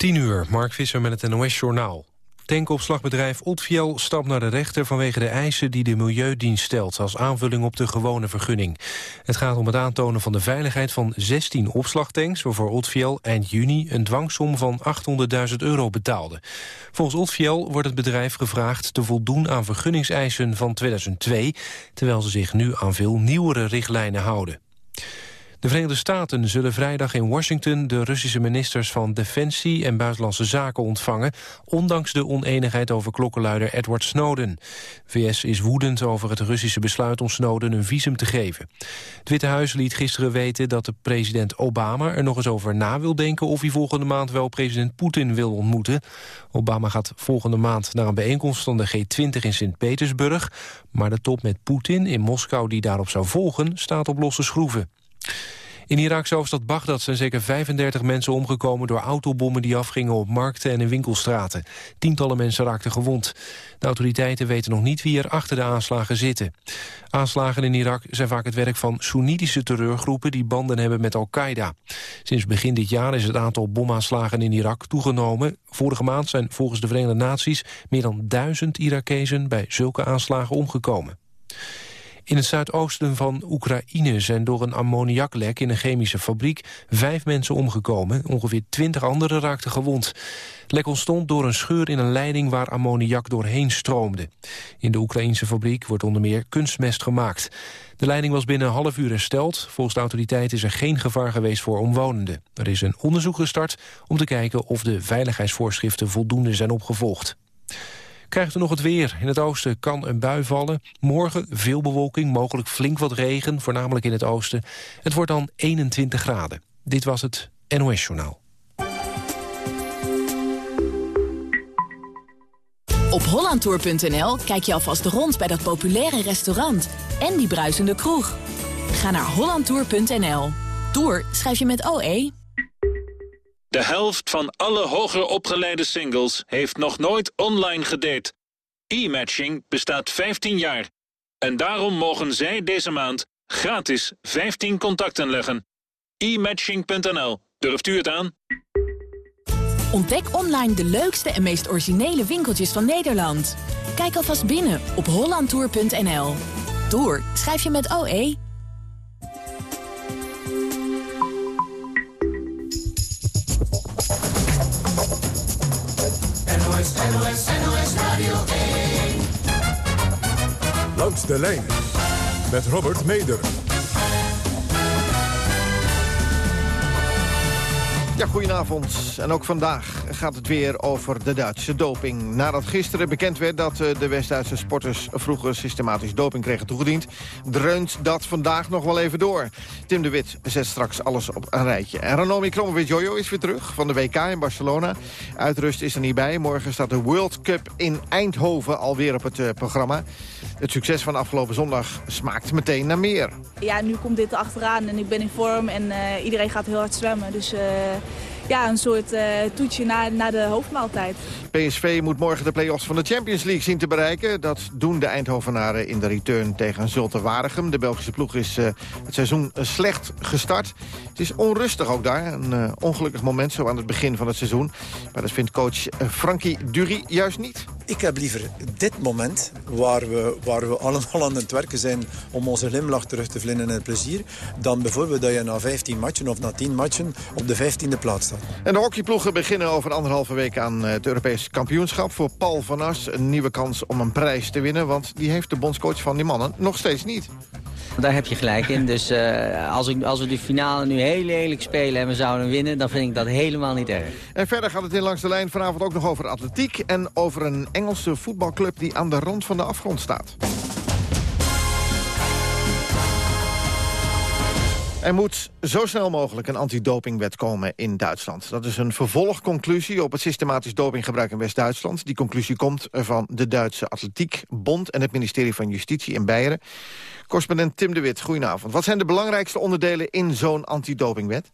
10 uur, Mark Visser met het NOS-journaal. Tankopslagbedrijf Otfiel stapt naar de rechter vanwege de eisen die de Milieudienst stelt als aanvulling op de gewone vergunning. Het gaat om het aantonen van de veiligheid van 16 opslagtanks waarvoor Otfiel eind juni een dwangsom van 800.000 euro betaalde. Volgens Otfiel wordt het bedrijf gevraagd te voldoen aan vergunningseisen van 2002, terwijl ze zich nu aan veel nieuwere richtlijnen houden. De Verenigde Staten zullen vrijdag in Washington de Russische ministers van Defensie en Buitenlandse Zaken ontvangen, ondanks de oneenigheid over klokkenluider Edward Snowden. VS is woedend over het Russische besluit om Snowden een visum te geven. Het Witte Huis liet gisteren weten dat de president Obama er nog eens over na wil denken of hij volgende maand wel president Poetin wil ontmoeten. Obama gaat volgende maand naar een bijeenkomst van de G20 in Sint-Petersburg, maar de top met Poetin in Moskou die daarop zou volgen staat op losse schroeven. In Iraakse hoofdstad Bagdad zijn zeker 35 mensen omgekomen... door autobommen die afgingen op markten en in winkelstraten. Tientallen mensen raakten gewond. De autoriteiten weten nog niet wie er achter de aanslagen zitten. Aanslagen in Irak zijn vaak het werk van Soenitische terreurgroepen... die banden hebben met Al-Qaeda. Sinds begin dit jaar is het aantal bomaanslagen in Irak toegenomen. Vorige maand zijn volgens de Verenigde Naties... meer dan duizend Irakezen bij zulke aanslagen omgekomen. In het zuidoosten van Oekraïne zijn door een ammoniaklek in een chemische fabriek vijf mensen omgekomen. Ongeveer twintig anderen raakten gewond. Het lek ontstond door een scheur in een leiding waar ammoniak doorheen stroomde. In de Oekraïnse fabriek wordt onder meer kunstmest gemaakt. De leiding was binnen een half uur hersteld. Volgens de autoriteit is er geen gevaar geweest voor omwonenden. Er is een onderzoek gestart om te kijken of de veiligheidsvoorschriften voldoende zijn opgevolgd. Krijgt u nog het weer. In het oosten kan een bui vallen. Morgen veel bewolking, mogelijk flink wat regen, voornamelijk in het oosten. Het wordt dan 21 graden. Dit was het NOS Journaal. Op hollandtour.nl kijk je alvast rond bij dat populaire restaurant en die bruisende kroeg. Ga naar hollandtour.nl. Tour schrijf je met OE. De helft van alle hoger opgeleide singles heeft nog nooit online gedate. E-matching bestaat 15 jaar. En daarom mogen zij deze maand gratis 15 contacten leggen. e-matching.nl. Durft u het aan? Ontdek online de leukste en meest originele winkeltjes van Nederland. Kijk alvast binnen op hollandtour.nl. Tour schrijf je met OE. NOS, NOS, NOS Radio 1. Langs de lijn met Robert Meder. Ja, goedenavond. En ook vandaag gaat het weer over de Duitse doping. Nadat gisteren bekend werd dat eh, de West-Duitse sporters... vroeger systematisch doping kregen toegediend... dreunt dat vandaag nog wel even door. Tim de Wit zet straks alles op een rijtje. En Ranomi Kromowit-Jojo is weer terug van de WK in Barcelona. Uitrust is er niet bij. Morgen staat de World Cup in Eindhoven alweer op het uh, programma. Het succes van afgelopen zondag smaakt meteen naar meer. Ja, nu komt dit achteraan en ik ben in vorm en uh, iedereen gaat heel hard zwemmen. Dus ja, een soort uh, toetje na, na de hoofdmaaltijd. PSV moet morgen de play-offs van de Champions League zien te bereiken. Dat doen de Eindhovenaren in de return tegen Zulte Waregem. De Belgische ploeg is uh, het seizoen slecht gestart. Het is onrustig ook daar. Een uh, ongelukkig moment zo aan het begin van het seizoen. Maar dat vindt coach Frankie Dury juist niet. Ik heb liever dit moment, waar we, waar we allemaal aan het werken zijn... om onze glimlach terug te vlinden en het plezier... dan bijvoorbeeld dat je na 15 matchen of na 10 matchen op de 15e plaats staat. En de hockeyploegen beginnen over anderhalve week aan het Europees kampioenschap. Voor Paul van As een nieuwe kans om een prijs te winnen... want die heeft de bondscoach van die mannen nog steeds niet. Daar heb je gelijk in. Dus uh, als, ik, als we die finale nu heel lelijk spelen en we zouden winnen... dan vind ik dat helemaal niet erg. En verder gaat het in Langs de Lijn vanavond ook nog over atletiek... en over een Engelse voetbalclub die aan de rand van de afgrond staat. Er moet zo snel mogelijk een antidopingwet komen in Duitsland. Dat is een vervolgconclusie op het systematisch dopinggebruik in West-Duitsland. Die conclusie komt van de Duitse Atletiekbond en het ministerie van Justitie in Beieren. Correspondent Tim de Wit, goedenavond. Wat zijn de belangrijkste onderdelen in zo'n antidopingwet?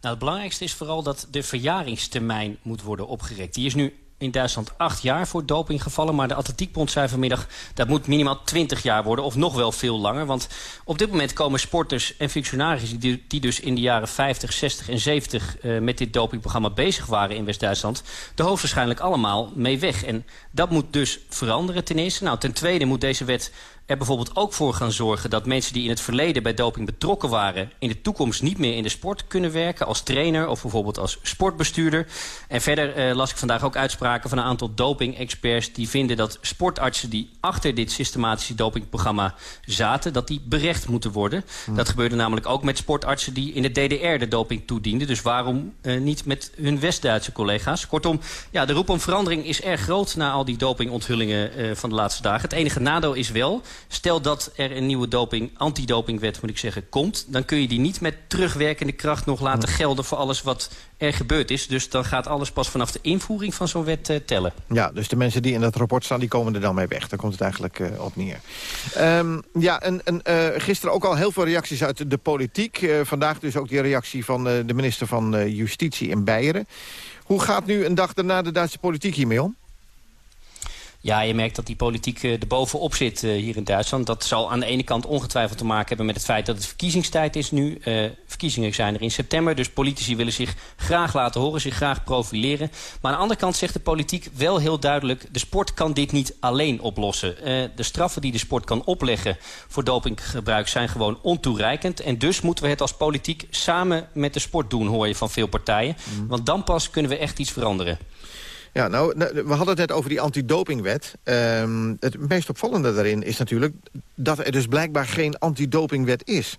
Nou, het belangrijkste is vooral dat de verjaringstermijn moet worden opgerekt. Die is nu in Duitsland acht jaar voor dopinggevallen. Maar de Atletiekbond zei vanmiddag dat moet minimaal 20 jaar worden. Of nog wel veel langer. Want op dit moment komen sporters en functionarissen... die, die dus in de jaren 50, 60 en 70 uh, met dit dopingprogramma bezig waren in West-Duitsland... de hoofdwaarschijnlijk allemaal mee weg. En dat moet dus veranderen ten eerste. Nou, ten tweede moet deze wet er bijvoorbeeld ook voor gaan zorgen... dat mensen die in het verleden bij doping betrokken waren... in de toekomst niet meer in de sport kunnen werken... als trainer of bijvoorbeeld als sportbestuurder. En verder eh, las ik vandaag ook uitspraken van een aantal doping-experts... die vinden dat sportartsen die achter dit systematische dopingprogramma zaten... dat die berecht moeten worden. Hmm. Dat gebeurde namelijk ook met sportartsen die in de DDR de doping toedienden. Dus waarom eh, niet met hun West-Duitse collega's? Kortom, ja, de roep om verandering is erg groot... na al die dopingonthhullingen uh, van de laatste dagen. Het enige nadeel is wel Stel dat er een nieuwe doping, antidopingwet moet ik zeggen, komt... dan kun je die niet met terugwerkende kracht nog laten gelden... voor alles wat er gebeurd is. Dus dan gaat alles pas vanaf de invoering van zo'n wet uh, tellen. Ja, dus de mensen die in dat rapport staan, die komen er dan mee weg. Daar komt het eigenlijk uh, op neer. Um, ja, en, en uh, gisteren ook al heel veel reacties uit de politiek. vandaag dus ook die reactie van de minister van Justitie in Beieren. Hoe gaat nu een dag daarna de Duitse politiek hiermee om? Ja, je merkt dat die politiek uh, erbovenop zit uh, hier in Duitsland. Dat zal aan de ene kant ongetwijfeld te maken hebben met het feit dat het verkiezingstijd is nu. Uh, verkiezingen zijn er in september, dus politici willen zich graag laten horen, zich graag profileren. Maar aan de andere kant zegt de politiek wel heel duidelijk... de sport kan dit niet alleen oplossen. de straffen die de sport kan opleggen voor dopinggebruik zijn gewoon ontoereikend. En dus moeten we het als politiek samen met de sport doen, hoor je van veel partijen. Mm. Want dan pas kunnen we echt iets veranderen. Ja, nou, nou, we hadden het net over die antidopingwet. Um, het meest opvallende daarin is natuurlijk dat er dus blijkbaar geen antidopingwet is.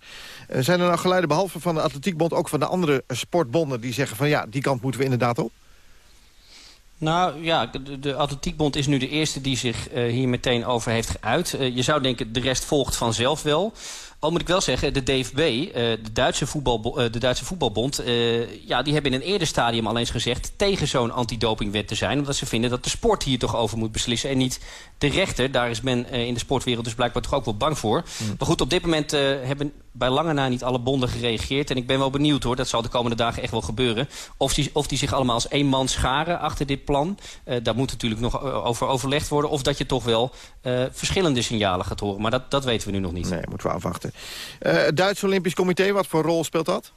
Uh, zijn er nou geluiden, behalve van de Atletiekbond... ook van de andere sportbonden die zeggen van ja, die kant moeten we inderdaad op? Nou ja, de, Atletiekbond is nu de eerste die zich uh, hier meteen over heeft geuit. Uh, je zou denken, de rest volgt vanzelf wel. Al moet ik wel zeggen, de DFB, uh, de, Duitse voetbal, uh, de Duitse voetbalbond... Uh, ja, die hebben in een eerder stadium al eens gezegd... tegen zo'n antidopingwet te zijn. Omdat ze vinden dat de sport hier toch over moet beslissen... en niet de rechter. Daar is men in de sportwereld dus blijkbaar toch ook wel bang voor. Mm. Maar goed, op dit moment hebben bij lange na niet alle bonden gereageerd. En ik ben wel benieuwd hoor, dat zal de komende dagen echt wel gebeuren. Of die, of die zich allemaal als één man scharen achter dit plan. daar moet natuurlijk nog over overlegd worden. Of dat je toch wel verschillende signalen gaat horen. Maar dat, dat weten we nu nog niet. Nee, moeten we afwachten. Het Duitse Olympisch Comité, wat voor rol speelt dat?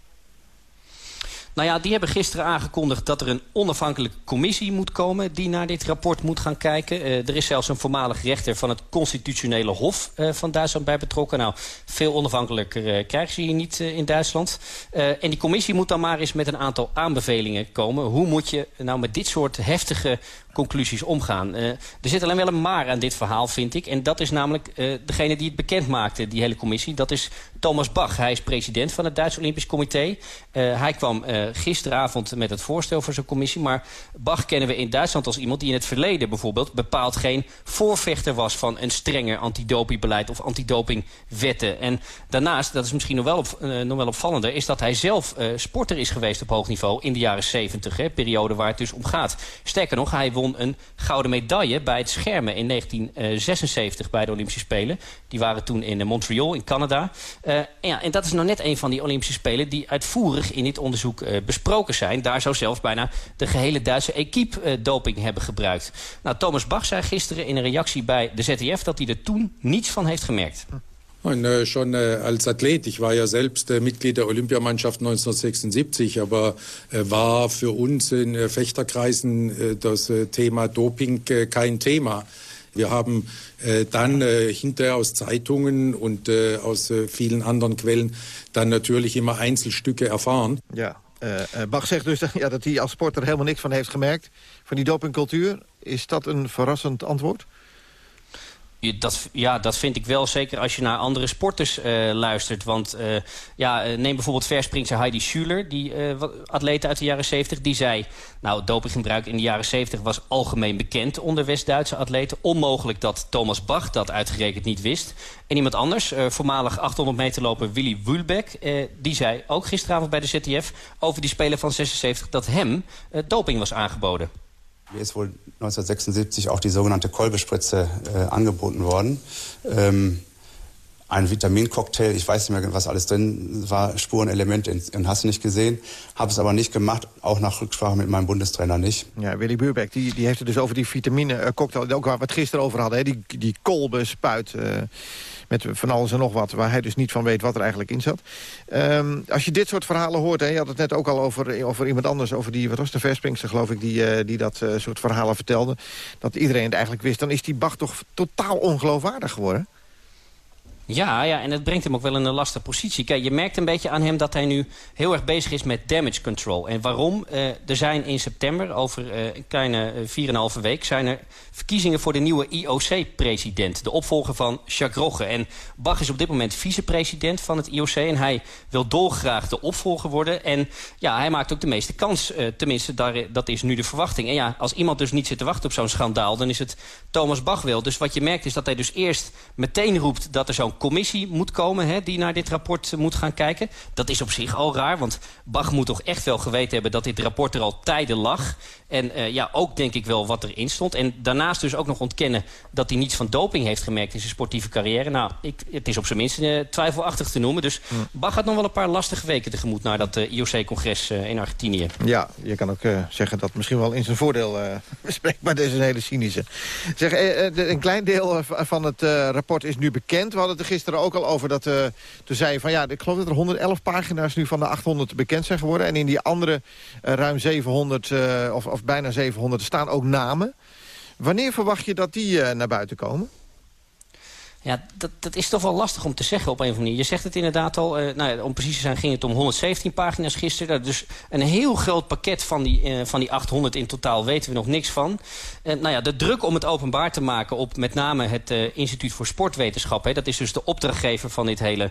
Nou ja, die hebben gisteren aangekondigd dat er een onafhankelijke commissie moet komen... die naar dit rapport moet gaan kijken. Uh, er is zelfs een voormalig rechter van het constitutionele hof uh, van Duitsland bij betrokken. Nou, veel onafhankelijker uh, krijgen ze hier niet in Duitsland. en die commissie moet dan maar eens met een aantal aanbevelingen komen. Hoe moet je nou met dit soort heftige conclusies omgaan. Uh, er zit alleen wel een maar aan dit verhaal, vind ik. En dat is namelijk uh, degene die het bekend maakte, die hele commissie. Dat is Thomas Bach. Hij is president van het Duits Olympisch Comité. Uh, hij kwam gisteravond met het voorstel voor zijn commissie. Maar Bach kennen we in Duitsland als iemand die in het verleden bijvoorbeeld... bepaald geen voorvechter was van een strenger antidopingbeleid of antidopingwetten. En daarnaast, dat is misschien nog wel, nog wel opvallender... is dat hij zelf sporter is geweest op hoog niveau in de jaren 70. Hè, periode waar het dus om gaat. Sterker nog, hij won een gouden medaille bij het schermen in 1976 bij de Olympische Spelen. Die waren toen in Montreal in Canada. Uh, ja, en dat is nou net een van die Olympische Spelen die uitvoerig in dit onderzoek uh, besproken zijn. Daar zou zelfs bijna de gehele Duitse equipe doping hebben gebruikt. Nou, Thomas Bach zei gisteren in een reactie bij de ZDF dat hij er toen niets van heeft gemerkt. Und, äh, schon äh, als Athlet, ich war ja selbst äh, Mitglied der Olympiamannschaft 1976, aber äh, war für uns in äh, Fechterkreisen äh, das Thema Doping kein Thema. Wir haben dann hinterher aus Zeitungen und aus vielen anderen Quellen dann natürlich immer Einzelstücke erfahren. Ja, Bach zegt dus ja, dat hij als sporter helemaal niks van heeft gemerkt... van die dopingcultuur. Is dat een verrassend antwoord? Dat, ja, dat vind ik wel, zeker als je naar andere sporters uh, luistert. Want uh, ja, eh, neem bijvoorbeeld verspringster Heidi Schuler, die uh, atlete uit de jaren 70. Die zei, nou, dopinggebruik in de jaren 70 was algemeen bekend onder West-Duitse atleten. Onmogelijk dat Thomas Bach dat uitgerekend niet wist. En iemand anders, voormalig 800 meter loper Willy Wulbeck... die zei ook gisteravond bij de ZTF over die speler van 76... dat hem doping was aangeboden. Mir ist wohl 1976 auch die sogenannte Kolbespritze äh, angeboten worden. Ähm, ein Vitamincocktail, ich weiß nicht mehr, was alles drin war, Spurenelemente und hast du nicht gesehen. Habe es aber nicht gemacht, auch nach Rücksprache mit meinem Bundestrainer nicht. Ja, Willy Buurbeck, die, die heeft het dus over die vitamine-cocktail, ook waar we het gisteren over hadden, hè? die, die kolbenspuit... Uh, met van alles en nog wat, waar hij dus niet van weet wat er eigenlijk in zat. Um, als je dit soort verhalen hoort, hè, je had het net ook al over, over iemand anders... over die, wat was geloof ik, die, uh, die dat soort verhalen vertelde... dat iedereen het eigenlijk wist, dan is die Bach toch totaal ongeloofwaardig geworden? Ja, ja, en het brengt hem ook wel in een lastige positie. Kijk, je merkt een beetje aan hem dat hij nu heel erg bezig is met damage control. En waarom? Uh, er zijn in september, over uh, een kleine uh, 4,5 week... zijn er verkiezingen voor de nieuwe IOC-president. De opvolger van Jacques Rogge. En Bach is op dit moment vicepresident van het IOC... en hij wil dolgraag de opvolger worden. En ja, hij maakt ook de meeste kans. Tenminste, daar, dat is nu de verwachting. En ja, als iemand dus niet zit te wachten op zo'n schandaal... dan is het Thomas Bach wel. Dus wat je merkt is dat hij dus eerst meteen roept... dat er zo'n commissie moet komen hè, die naar dit rapport moet gaan kijken. Dat is op zich al raar, want Bach moet toch echt wel geweten hebben... dat dit rapport er al tijden lag. En uh, ja, ook denk ik wel wat erin stond. En daarnaast dus ook nog ontkennen dat hij niets van doping heeft gemerkt... in zijn sportieve carrière. Nou, ik, het is op zijn minst uh, twijfelachtig te noemen. Dus. Bach had nog wel een paar lastige weken tegemoet... naar dat IOC-congres in Argentinië. Ja, je kan ook zeggen dat misschien wel in zijn voordeel spreekt... maar deze is een hele cynische. Zeg, een klein deel van het rapport is nu bekend. We hadden het er gisteren ook al over dat... Uh, toen zei je van ja, ik geloof dat er 111 pagina's nu van de 800 bekend zijn geworden. En in die andere uh, ruim 700, uh, of, of bijna 700, staan ook namen. Wanneer verwacht je dat die naar buiten komen? Ja, dat, dat is toch wel lastig om te zeggen op een of andere manier. Je zegt het inderdaad al, uh, nou, om precies te zijn ging het om 117 pagina's gisteren. Dus een heel groot pakket van die, uh, van die 800 in totaal weten we nog niks van. Uh, nou ja, de druk om het openbaar te maken op met name het Instituut voor Sportwetenschap... Hè, dat is dus de opdrachtgever van dit hele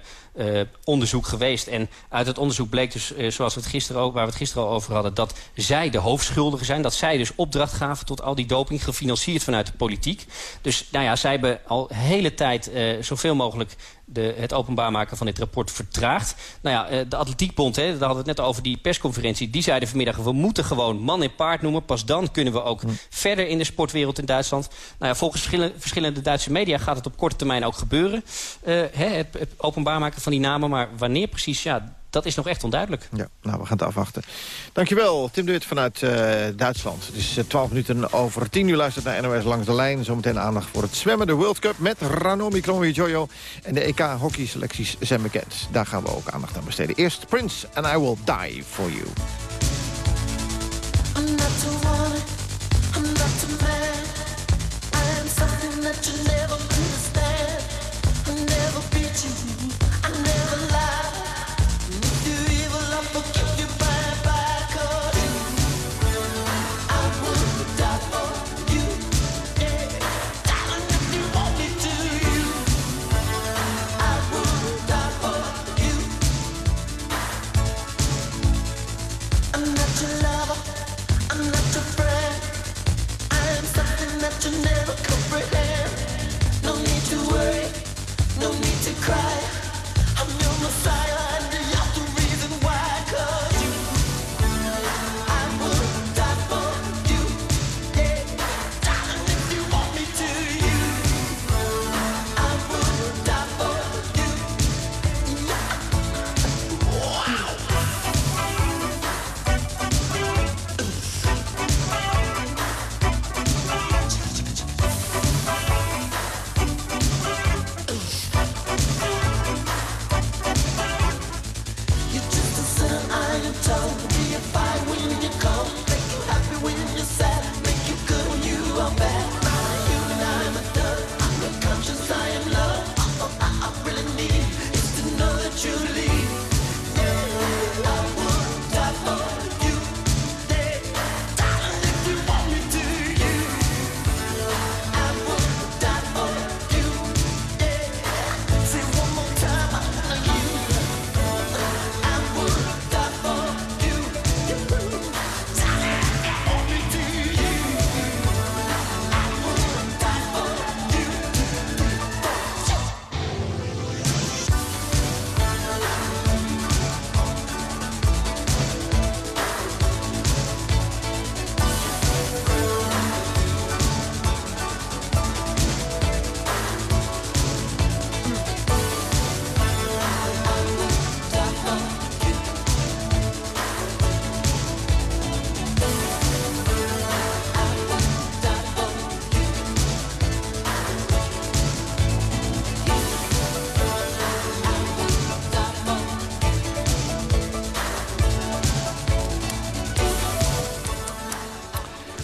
onderzoek geweest. En uit het onderzoek bleek dus, zoals we het gisteren ook, waar we het gisteren al over hadden... dat zij de hoofdschuldigen zijn, dat zij dus opdracht gaven tot al die doping... gefinancierd vanuit de politiek. Dus nou ja, zij hebben al hele tijd uh, zoveel mogelijk de, het openbaar maken van dit rapport vertraagt. Nou ja, uh, de Atletiekbond, hè, daar hadden we het net over die persconferentie... die zeiden vanmiddag, we moeten gewoon man en paard noemen. Pas dan kunnen we ook hm. verder in de sportwereld in Duitsland. Nou ja, volgens verschillende, verschillende Duitse media gaat het op korte termijn ook gebeuren. Uh, hè, het, het openbaar maken van die namen, maar wanneer precies... Ja, dat is nog echt onduidelijk. Ja, nou, we gaan het afwachten. Dankjewel, Tim Duit vanuit uh, Duitsland. Het is uh, 12 minuten over 10 uur luistert naar NOS Langs de Lijn. Zometeen aandacht voor het zwemmen, de World Cup... met Ranomi Kromowidjojo en de EK-hockeyselecties zijn bekend. Daar gaan we ook aandacht aan besteden. Eerst Prince and I Will Die For You. I'm not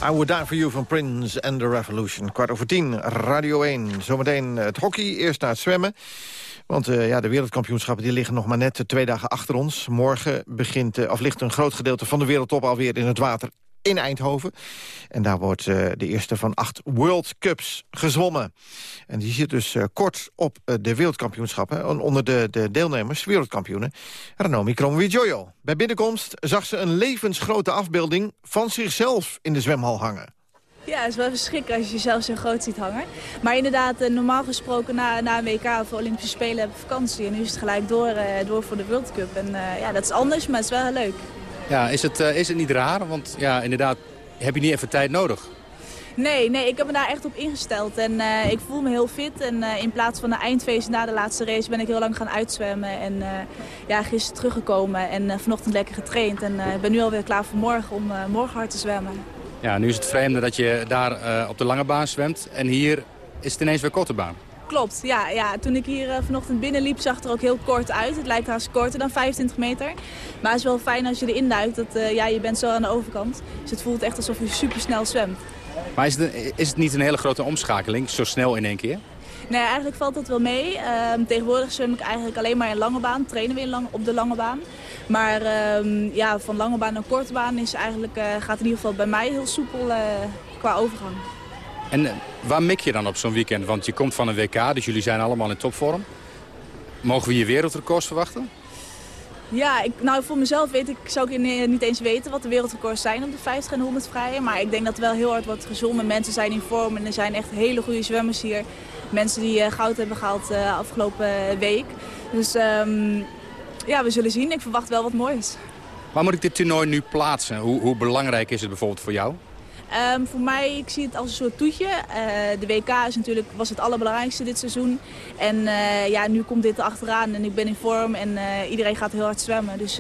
I Would Die For You van Prince and the Revolution. Kwart over tien, Radio 1. Zometeen het hockey, eerst naar het zwemmen. Want uh, ja, de wereldkampioenschappen die liggen nog maar net twee dagen achter ons. Morgen begint, uh, of ligt een groot gedeelte van de wereldtop alweer in het water in Eindhoven. En daar wordt uh, de eerste van acht World Cups gezwommen. En die zit dus uh, kort op uh, de wereldkampioenschappen. En onder de, de deelnemers, wereldkampioenen, Ranomi Kromowidjojo. Bij binnenkomst zag ze een levensgrote afbeelding van zichzelf in de zwemhal hangen. Ja, het is wel verschrikkelijk als je jezelf zo groot ziet hangen. Maar inderdaad, normaal gesproken na, na een WK of Olympische Spelen hebben we vakantie. En nu is het gelijk door, door voor de World Cup. En ja, dat is anders, maar het is wel heel leuk. Ja, is het, uh, is het niet raar? Want ja, inderdaad, heb je niet even tijd nodig? Nee, nee, ik heb me daar echt op ingesteld. En uh, ik voel me heel fit. En uh, in plaats van een eindfeest na de laatste race ben ik heel lang gaan uitzwemmen. En uh, ja, gisteren teruggekomen en vanochtend lekker getraind. En ik ben nu alweer klaar voor morgen om morgen hard te zwemmen. Ja, nu is het vreemde dat je daar op de lange baan zwemt. En hier is het ineens weer korte baan. Klopt, ja, ja. Toen ik hier uh, vanochtend binnenliep zag het er ook heel kort uit. Het lijkt haast korter dan 25 meter. Maar het is wel fijn als je erin duikt. Dat, uh, ja, je bent zo aan de overkant. Dus het voelt echt alsof je super snel zwemt. Maar is het, is het niet een hele grote omschakeling, zo snel in één keer? Nee, eigenlijk valt dat wel mee. Uh, tegenwoordig zwem ik eigenlijk alleen maar in lange baan. Trainen we in lang, op de lange baan. Maar uh, ja, van lange baan naar korte baan is eigenlijk, uh, gaat in ieder geval bij mij heel soepel uh, qua overgang. En waar mik je dan op zo'n weekend? Want je komt van een WK, dus jullie zijn allemaal in topvorm. Mogen we je wereldrecords verwachten? Ja, ik, nou voor mezelf weet ik, zou ik niet eens weten wat de wereldrecords zijn op de 50 en 100 vrije. Maar ik denk dat er wel heel hard wordt gezongen. Mensen zijn in vorm en er zijn echt hele goede zwemmers hier. Mensen die uh, goud hebben gehaald uh, afgelopen week. Dus um, ja, we zullen zien. Ik verwacht wel wat moois. Waar moet ik dit toernooi nu plaatsen? Hoe, hoe belangrijk is het bijvoorbeeld voor jou? Um, voor mij, ik zie het als een soort toetje. Uh, de WK is natuurlijk, was het allerbelangrijkste dit seizoen. En uh, ja, nu komt dit erachteraan en ik ben in vorm en uh, iedereen gaat heel hard zwemmen. Dus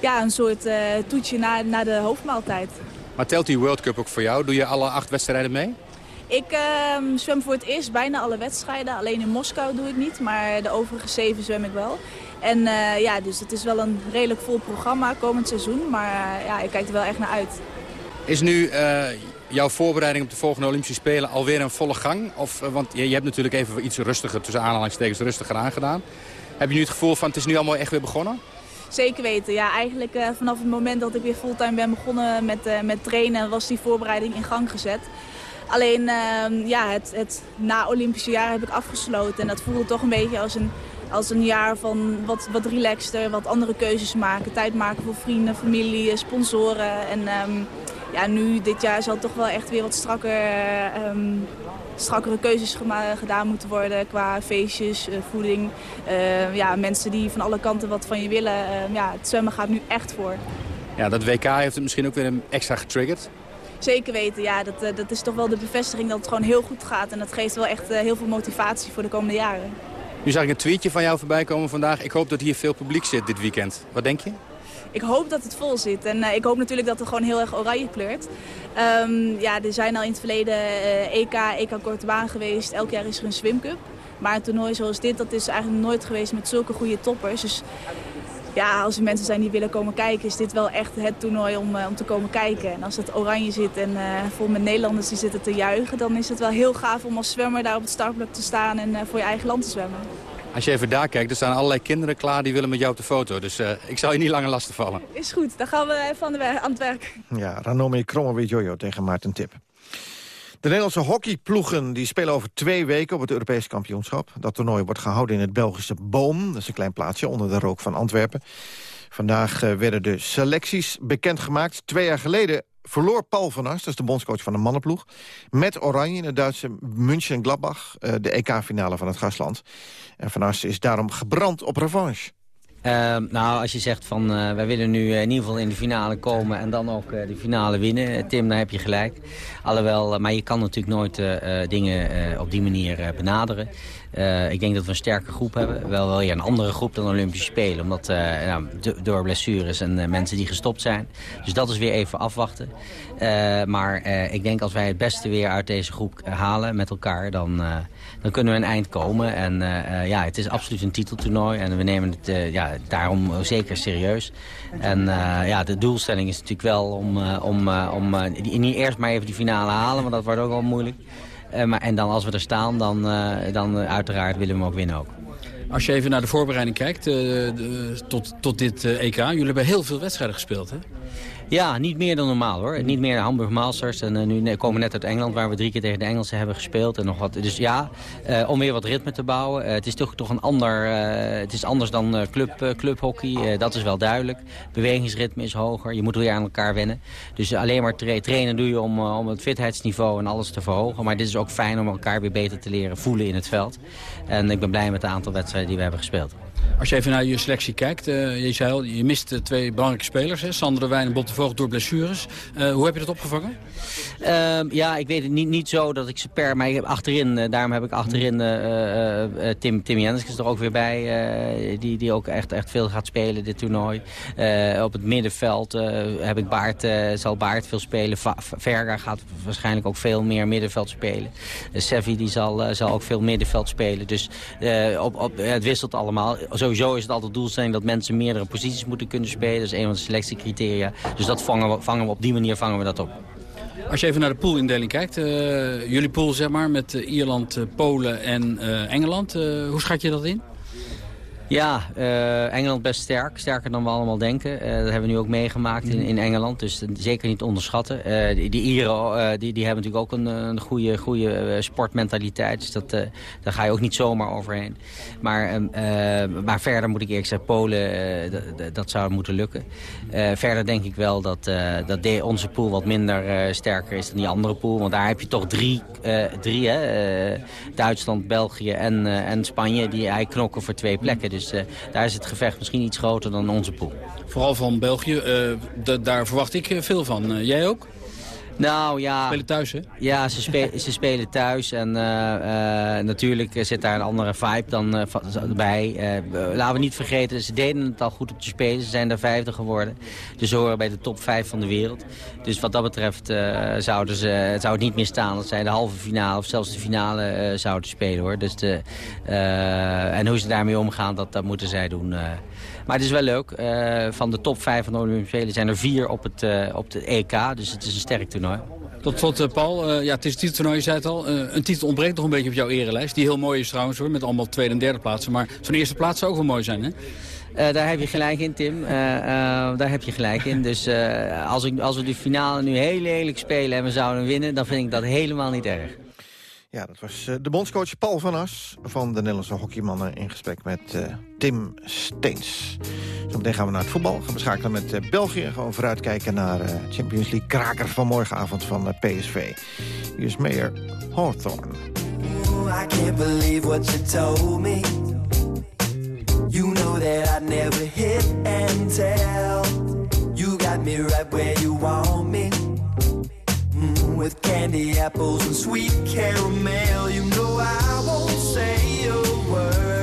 ja, een soort toetje na, na de hoofdmaaltijd. Maar telt die World Cup ook voor jou? Doe je alle acht wedstrijden mee? Ik uh, zwem voor het eerst bijna alle wedstrijden. Alleen in Moskou doe ik niet, maar de overige zeven zwem ik wel. En ja, dus het is wel een redelijk vol programma komend seizoen. Maar ja, ik kijk er wel echt naar uit. Is nu uh, jouw voorbereiding op de volgende Olympische Spelen alweer een volle gang? Of, want je, je, hebt natuurlijk even iets rustiger, tussen aanhalingstekens, rustiger aangedaan. Heb je nu het gevoel van het is nu allemaal echt weer begonnen? Zeker weten. Ja, eigenlijk uh, vanaf het moment dat ik weer fulltime ben begonnen met, met trainen... was die voorbereiding in gang gezet. Alleen uh, ja, het, het na-Olympische jaar heb ik afgesloten. En dat voelde toch een beetje als een, als een jaar van wat, wat relaxter, wat andere keuzes maken. Tijd maken voor vrienden, familie, sponsoren. En um, ja, nu dit jaar zal toch wel echt weer wat strakker, um, strakkere keuzes gedaan moeten worden qua feestjes, uh, voeding. Uh, ja, mensen die van alle kanten wat van je willen. Uh, ja, het zwemmen gaat nu echt voor. Ja, dat WK heeft het misschien ook weer extra getriggerd. Zeker weten, ja. Dat, dat is toch wel de bevestiging dat het gewoon heel goed gaat. En dat geeft wel echt heel veel motivatie voor de komende jaren. Nu zag ik een tweetje van jou voorbij komen vandaag. Ik hoop dat hier veel publiek zit dit weekend. Wat denk je? Ik hoop dat het vol zit. En uh, ik hoop natuurlijk dat het gewoon heel erg oranje kleurt. Um, ja, er zijn al in het verleden uh, EK, EK Korte Baan geweest. Elk jaar is er een swimcup. Maar een toernooi zoals dit, dat is eigenlijk nooit geweest met zulke goede toppers. Dus ja, als er mensen zijn die willen komen kijken, is dit wel echt het toernooi om, uh, om te komen kijken. En als het oranje zit en uh, vol met Nederlanders die zitten te juichen, dan is het wel heel gaaf om als zwemmer daar op het startblok te staan en voor je eigen land te zwemmen. Als je even daar kijkt, er staan allerlei kinderen klaar die willen met jou op de foto. Dus uh, ik zal je niet langer lastig vallen. Is goed, dan gaan we even aan, de aan het werk. Ja, Ranome Kromowit-Jojo tegen Maarten Tip. De Nederlandse hockeyploegen die spelen over twee weken op het Europees kampioenschap. Dat toernooi wordt gehouden in het Belgische Boom. Dat is een klein plaatsje onder de rook van Antwerpen. Vandaag uh, werden de selecties bekendgemaakt. Twee jaar geleden verloor Paul van Ars, dat is de bondscoach van de mannenploeg... met Oranje in het Duitse München-Gladbach, uh, de EK-finale van het gastland. En van Ars is daarom gebrand op revanche. Uh, nou, als je zegt van uh, wij willen nu in ieder geval in de finale komen en dan ook uh, de finale winnen, Tim, daar heb je gelijk. Alhoewel, maar je kan natuurlijk nooit dingen op die manier benaderen. Ik denk dat we een sterke groep hebben. Wel wel ja, een andere groep dan Olympische Spelen. Omdat nou, door blessures en mensen die gestopt zijn. Dus dat is weer even afwachten. maar ik denk als wij het beste weer uit deze groep halen met elkaar... dan, dan kunnen we een eind komen. En ja, het is absoluut een titeltoernooi. En we nemen het, ja, ja, daarom zeker serieus. En ja, de doelstelling is natuurlijk wel om, om, om niet eerst maar even die finale halen, want dat wordt ook wel moeilijk. maar, en dan als we er staan, dan, dan uiteraard willen we hem ook winnen ook. Als je even naar de voorbereiding kijkt tot, tot dit EK. Jullie hebben heel veel wedstrijden gespeeld, hè? Ja, niet meer dan normaal hoor. Niet meer Hamburg Masters. En uh, nu komen we net uit Engeland waar we drie keer tegen de Engelsen hebben gespeeld. En nog wat. Dus ja, uh, om weer wat ritme te bouwen. Uh, het is toch, toch een ander... het is anders dan club, clubhockey. dat is wel duidelijk. Bewegingsritme is hoger. Je moet weer aan elkaar wennen. Dus alleen maar tra trainen doe je om, om het fitheidsniveau en alles te verhogen. Maar dit is ook fijn om elkaar weer beter te leren voelen in het veld. En ik ben blij met het aantal wedstrijden die we hebben gespeeld. Als je even naar je selectie kijkt, uh, je zei al, je mist twee belangrijke spelers. Hè? Sander de Wijn en Bob de Voogd door blessures. Uh, hoe heb je dat opgevangen? Uh, ja, ik weet het niet, niet zo dat ik ze per... Maar ik heb achterin, eh, daarom heb ik achterin Tim, Tim Jennis er ook weer bij. die, die ook echt, echt veel gaat spelen dit toernooi. op het middenveld heb ik Baart, zal Baart veel spelen. Va Verga gaat waarschijnlijk ook veel meer middenveld spelen. Sevi die zal, zal ook veel middenveld spelen. Dus op, op, het wisselt allemaal sowieso is het altijd doelstelling dat mensen meerdere posities moeten kunnen spelen. Dat is een van de selectiecriteria. Dus dat vangen we, vangen we op die manier vangen we dat op. Als je even naar de poolindeling kijkt, uh, jullie pool zeg maar, met uh, Ierland, uh, Polen en Engeland, hoe schat je dat in? Ja, uh, Engeland best sterk. Sterker dan we allemaal denken. Uh, dat hebben we nu ook meegemaakt in, in Engeland. Dus zeker niet onderschatten. Uh, die, die Ieren die, die hebben natuurlijk ook een, een goede, goede sportmentaliteit. Dus dat, daar ga je ook niet zomaar overheen. Maar, ehm, maar verder moet ik eerlijk zeggen, Polen, dat zou moeten lukken. verder denk ik wel dat, dat de, onze pool wat minder sterker is dan die andere pool. Want daar heb je toch drie, drie hè? Duitsland, België en, en Spanje die eigenlijk knokken voor twee plekken. Dus uh, daar is het gevecht misschien iets groter dan onze pool. Vooral van België, uh, daar verwacht ik eh, veel van. jij ook? Nou ja... Ze spelen thuis, hè? Ja, ze, spe ze spelen thuis. En uh, uh, natuurlijk zit daar een andere vibe dan uh, bij. laten we niet vergeten, ze deden het al goed op te spelen. Ze zijn daar vijfde geworden. Dus ze horen bij de top vijf van de wereld. Dus wat dat betreft zouden ze, zou het niet meer staan dat zij de halve finale of zelfs de finale zouden spelen. hoor. Dus de, en hoe ze daarmee omgaan, dat, dat moeten zij doen. Maar het is wel leuk. van de top vijf van de Olympische Spelen zijn er vier op het, op het EK. Dus het is een sterk toernooi. Tot slot, uh, Paul. Uh, ja, het is een titeltoernooi, je zei het al. Uh, een titel ontbreekt nog een beetje op jouw erelijst. Die heel mooi is trouwens, hoor, met allemaal tweede en derde plaatsen. Maar zo'n eerste plaats zou ook wel mooi zijn, hè? daar heb je gelijk in, Tim. daar heb je gelijk in. Dus als, ik, als we de finale nu heel lelijk spelen en we zouden winnen... dan vind ik dat helemaal niet erg. Ja, dat was de bondscoach Paul van As van de Nederlandse hockeymannen... in gesprek met Tim Steens. Zometeen gaan we naar het voetbal. Gaan we schakelen met uh, België. Gewoon vooruitkijken naar uh, Champions League kraker van morgenavond van PSV. Hier is Hawthorne. I can't believe what you told me. You know that I never hit and tell. You got me right where you want me. With candy apples and sweet caramel. You know I won't say a word.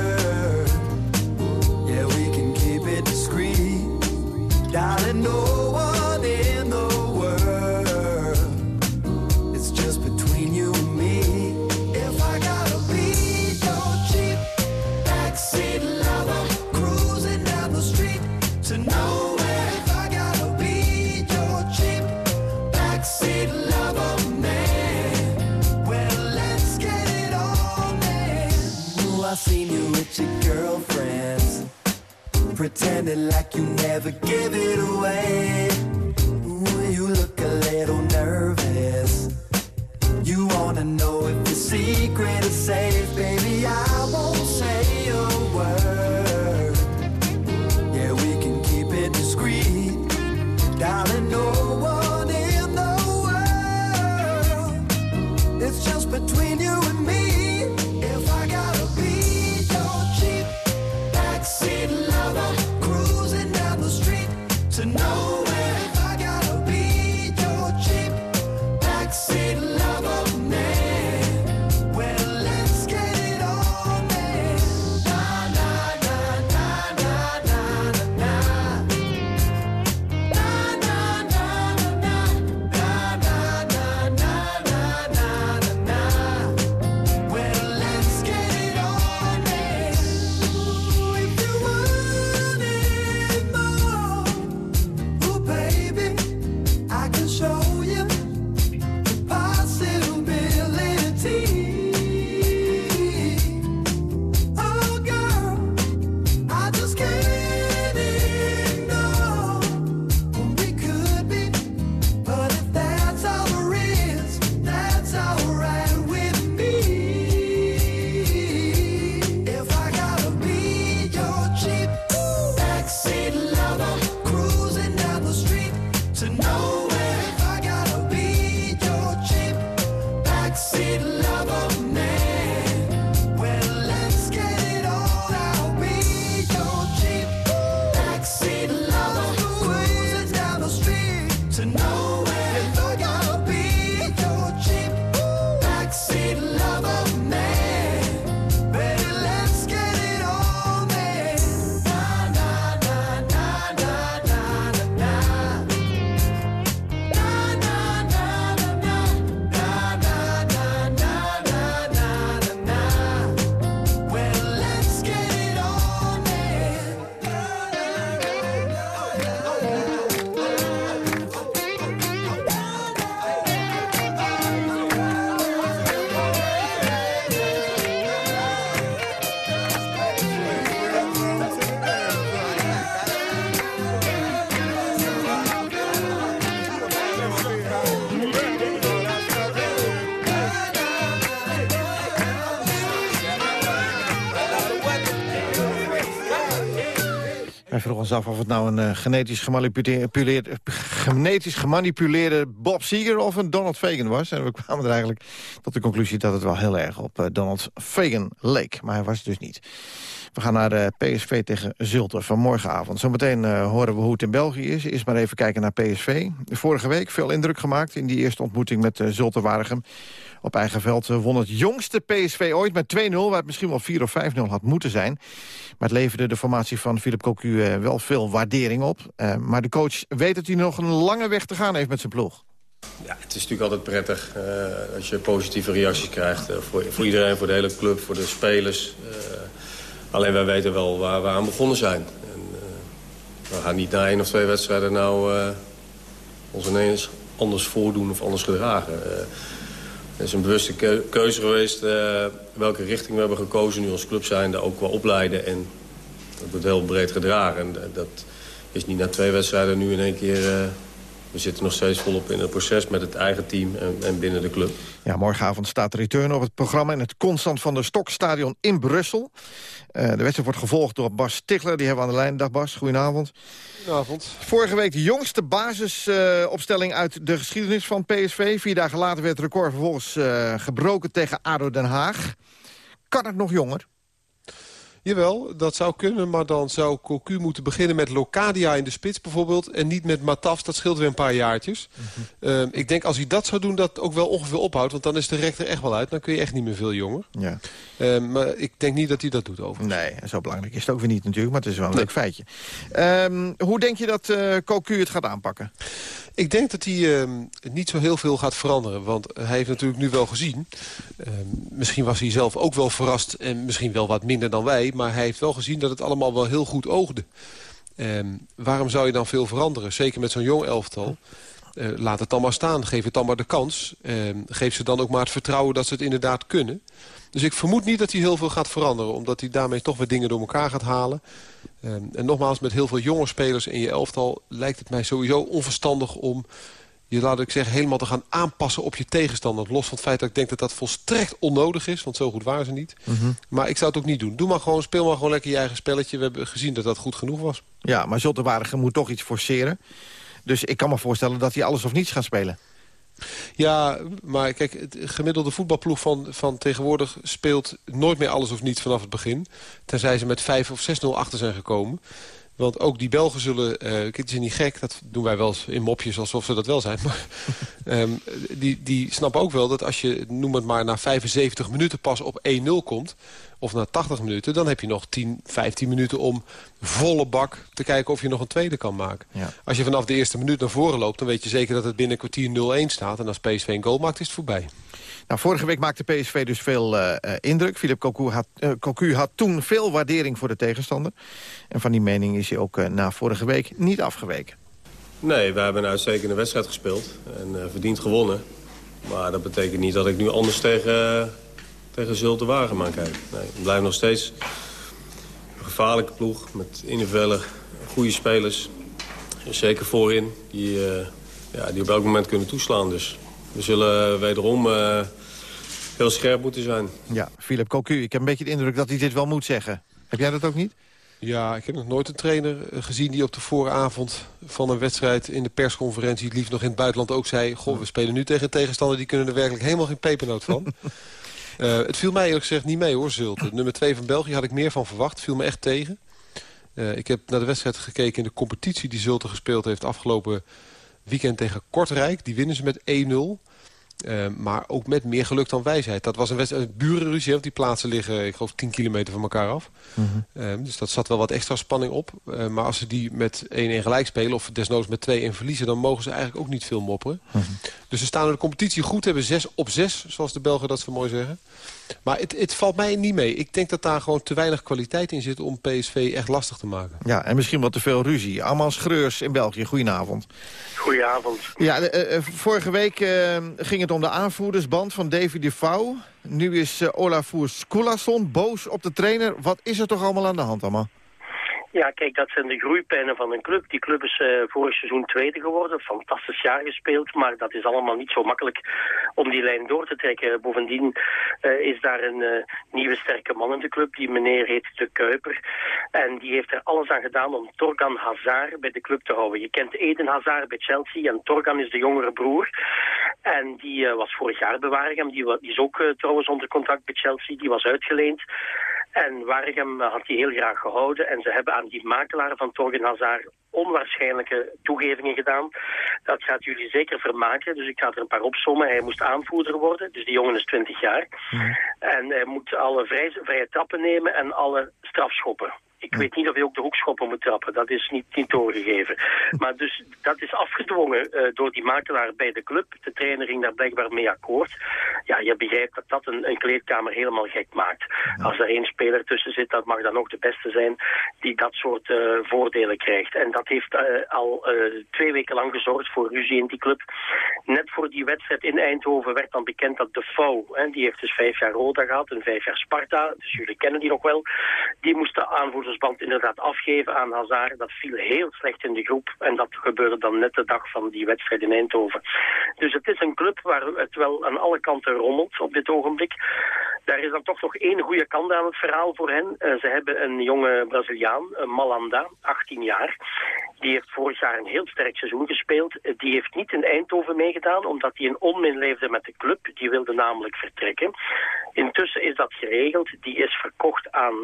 Seen you with your girlfriends pretending like you never give it away. Ooh, you look a little nervous. You wanna know if the secret is safe, baby. I won't af of het nou een uh, genetisch, gemanipuleerde, genetisch gemanipuleerde Bob Seger of een Donald Fagan was. En we kwamen er eigenlijk tot de conclusie dat het wel heel erg op uh, Donald Fagan leek. Maar hij was het dus niet. We gaan naar uh, PSV tegen Zulte van morgenavond. Zometeen horen we hoe het in België is. Eerst maar even kijken naar PSV. Vorige week veel indruk gemaakt in die eerste ontmoeting met Zulte Waregem. Op eigen veld won het jongste PSV ooit met 2-0... waar het misschien wel 4 of 5-0 had moeten zijn. Maar het leverde de formatie van Philip Cocu uh, wel veel waardering op. Uh, maar de coach weet dat hij nog een lange weg te gaan heeft met zijn ploeg. Ja, het is natuurlijk altijd prettig uh, als je positieve reacties krijgt. voor, voor iedereen, voor de hele club, voor de spelers. Alleen wij weten wel waar we aan begonnen zijn. En, we gaan niet na één of twee wedstrijden nou ons ineens anders voordoen of anders gedragen. Het is een bewuste keuze geweest welke richting we hebben gekozen nu als club zijnde. Ook qua opleiden en dat wordt heel breed gedragen. En dat is niet na twee wedstrijden nu in één keer... we zitten nog steeds volop in het proces met het eigen team en, en, binnen de club. Ja, morgenavond staat de return op het programma... in het Constant van der Stokstadion in Brussel. Uh, de wedstrijd wordt gevolgd door Bas Stigler. Die hebben we aan de lijn. Dag Bas, goedenavond. Goedenavond. Vorige week de jongste basisopstelling uh, uit de geschiedenis van PSV. Vier dagen later werd het record vervolgens uh, gebroken tegen ADO Den Haag. Kan het nog jonger? Jawel, dat zou kunnen, maar dan zou Cocu moeten beginnen met Locadia in de spits bijvoorbeeld... en niet met Matafs, dat scheelt weer een paar jaartjes. Mm -hmm. uh, ik denk als hij dat zou doen, dat ook wel ongeveer ophoudt... want dan is de rechter echt wel uit, dan kun je echt niet meer veel jonger. Ja. Uh, maar ik denk niet dat hij dat doet overigens. Nee, zo belangrijk is het ook weer niet natuurlijk, maar het is wel een nee. leuk feitje. Um, hoe denk je dat uh, Cocu het gaat aanpakken? Ik denk dat hij uh, niet zo heel veel gaat veranderen. Want hij heeft natuurlijk nu wel gezien. Uh, misschien was hij zelf ook wel verrast. En misschien wel wat minder dan wij. Maar hij heeft wel gezien dat het allemaal wel heel goed oogde. Uh, waarom zou je dan veel veranderen? Zeker met zo'n jong elftal. Uh, laat het dan maar staan. Geef het dan maar de kans. geef ze dan ook maar het vertrouwen dat ze het inderdaad kunnen. Dus ik vermoed niet dat hij heel veel gaat veranderen. Omdat hij daarmee toch weer dingen door elkaar gaat halen. Um, en nogmaals, met heel veel jonge spelers in je elftal... lijkt het mij sowieso onverstandig om je, laat ik zeggen, helemaal te gaan aanpassen op je tegenstander. Los van het feit dat ik denk dat dat volstrekt onnodig is. Want zo goed waren ze niet. Mm -hmm. Maar ik zou het ook niet doen. Doe maar gewoon, speel maar gewoon lekker je eigen spelletje. We hebben gezien dat dat goed genoeg was. Ja, maar Zottewaardiger moet toch iets forceren. Dus ik kan me voorstellen dat hij alles of niets gaat spelen. Ja, maar kijk, het gemiddelde voetbalploeg van, van tegenwoordig speelt nooit meer alles of niets vanaf het begin. Tenzij ze met 5 of 6-0 achter zijn gekomen. Want ook die Belgen zullen, uh, het is niet gek, dat doen wij wel in mopjes alsof ze dat wel zijn. Maar um, die, die snappen ook wel dat als je, noem het maar, na 75 minuten pas op 1-0 komt... of na 80 minuten, dan heb je nog 10, 15 minuten om volle bak te kijken of je nog een tweede kan maken. Ja. Als je vanaf de eerste minuut naar voren loopt, dan weet je zeker dat het binnen kwartier 0-1 staat. En als PSV een goal maakt, is het voorbij. Nou, vorige week maakte PSV dus veel uh, indruk. Philip Cocu had, uh, had toen veel waardering voor de tegenstander. En van die mening is hij ook na vorige week niet afgeweken. Nee, we hebben een uitstekende wedstrijd gespeeld. En verdiend gewonnen. Maar dat betekent niet dat ik nu anders tegen, tegen Zulte Wageman kijk. Nee, ik blijf nog steeds een gevaarlijke ploeg. Met individuele goede spelers. Zeker voorin. Die, ja, die op elk moment kunnen toeslaan. Dus we zullen wederom uh, heel scherp moeten zijn. Ja, Philip Cocu, ik heb een beetje de indruk dat hij dit wel moet zeggen. Heb jij dat ook niet? Ja, ik heb nog nooit een trainer gezien die op de vooravond van een wedstrijd in de persconferentie... het liefst nog in het buitenland ook zei... goh, we spelen nu tegen een tegenstander, die kunnen er werkelijk helemaal geen pepernoot van. uh, het viel mij eerlijk gezegd niet mee hoor, Zulte. Nummer 2 van België had ik meer van verwacht, viel me echt tegen. Uh, ik heb naar de wedstrijd gekeken in de competitie die Zulte gespeeld heeft afgelopen weekend tegen Kortrijk. Die winnen ze met 1-0. Uh, maar ook met meer geluk dan wijsheid. Dat was een wedstrijd, burenruzie, want die plaatsen liggen, ik geloof, 10 kilometer van elkaar af. Mm -hmm. uh, dus dat zat wel wat extra spanning op. Uh, maar als ze die met 1-1 gelijk spelen, of desnoods met 2-1 verliezen... dan mogen ze eigenlijk ook niet veel mopperen. Mm -hmm. Dus ze staan in de competitie goed, hebben 6 op 6, zoals de Belgen dat zo mooi zeggen. Maar het, het, valt mij niet mee. Ik denk dat daar gewoon te weinig kwaliteit in zit om PSV echt lastig te maken. Ja, en misschien wat te veel ruzie. Allemaal Schreurs in België, goedenavond. Goedenavond. Ja, uh, vorige week uh, ging het om de aanvoerdersband van David de Vouw. Nu is uh, Olafur Skulason boos op de trainer. Wat is er toch allemaal aan de hand allemaal? Ja, kijk, dat zijn de groeipennen van een club. Die club is uh, vorig seizoen tweede geworden, fantastisch jaar gespeeld, maar dat is allemaal niet zo makkelijk om die lijn door te trekken. Bovendien uh, is daar een uh, nieuwe sterke man in de club, die meneer heet De Kuiper. En die heeft er alles aan gedaan om Torgan Hazard bij de club te houden. Je kent Eden Hazard bij Chelsea en Torgan is de jongere broer. En die was vorig jaar Waregem, die, die is ook trouwens onder contract bij Chelsea, die was uitgeleend. En Waregem had die heel graag gehouden. En ze hebben aan die makelaar van Torgen Hazard onwaarschijnlijke toegevingen gedaan. Dat gaat jullie zeker vermaken. Dus ik ga er een paar opzommen. Hij moest aanvoerder worden. Dus die jongen is 20 jaar. Mm. En hij moet alle vrije, vrije trappen nemen en alle strafschoppen. Ik weet niet of hij ook de hoekschoppen moet trappen. Dat is niet, niet doorgegeven. Maar dus dat is afgedwongen uh, door die makelaar bij de club. De trainer ging daar blijkbaar mee akkoord. Ja, je begrijpt dat dat een, een kleedkamer helemaal gek maakt. Als er één speler tussen zit, dat mag dan ook de beste zijn die dat soort uh, voordelen krijgt. En dat heeft uh, al twee weken lang gezorgd voor ruzie in die club. Net voor die wedstrijd in Eindhoven werd dan bekend dat de FO, hè, die heeft dus vijf jaar Roda gehad en vijf jaar Sparta, dus jullie kennen die nog wel, die moesten inderdaad afgeven aan Hazard. Dat viel heel slecht in de groep en dat gebeurde dan net de dag van die wedstrijd in Eindhoven. Dus het is een club waar het wel aan alle kanten rommelt op dit ogenblik. Daar is dan toch nog één goede kant aan het verhaal voor hen. Uh, ze hebben een jonge Braziliaan, een Malanda, 18 jaar. Die heeft vorig jaar een heel sterk seizoen gespeeld. Uh, die heeft niet in Eindhoven meegedaan, omdat hij een onmin leefde met de club. Die wilde namelijk vertrekken. Intussen is dat geregeld. Die is verkocht aan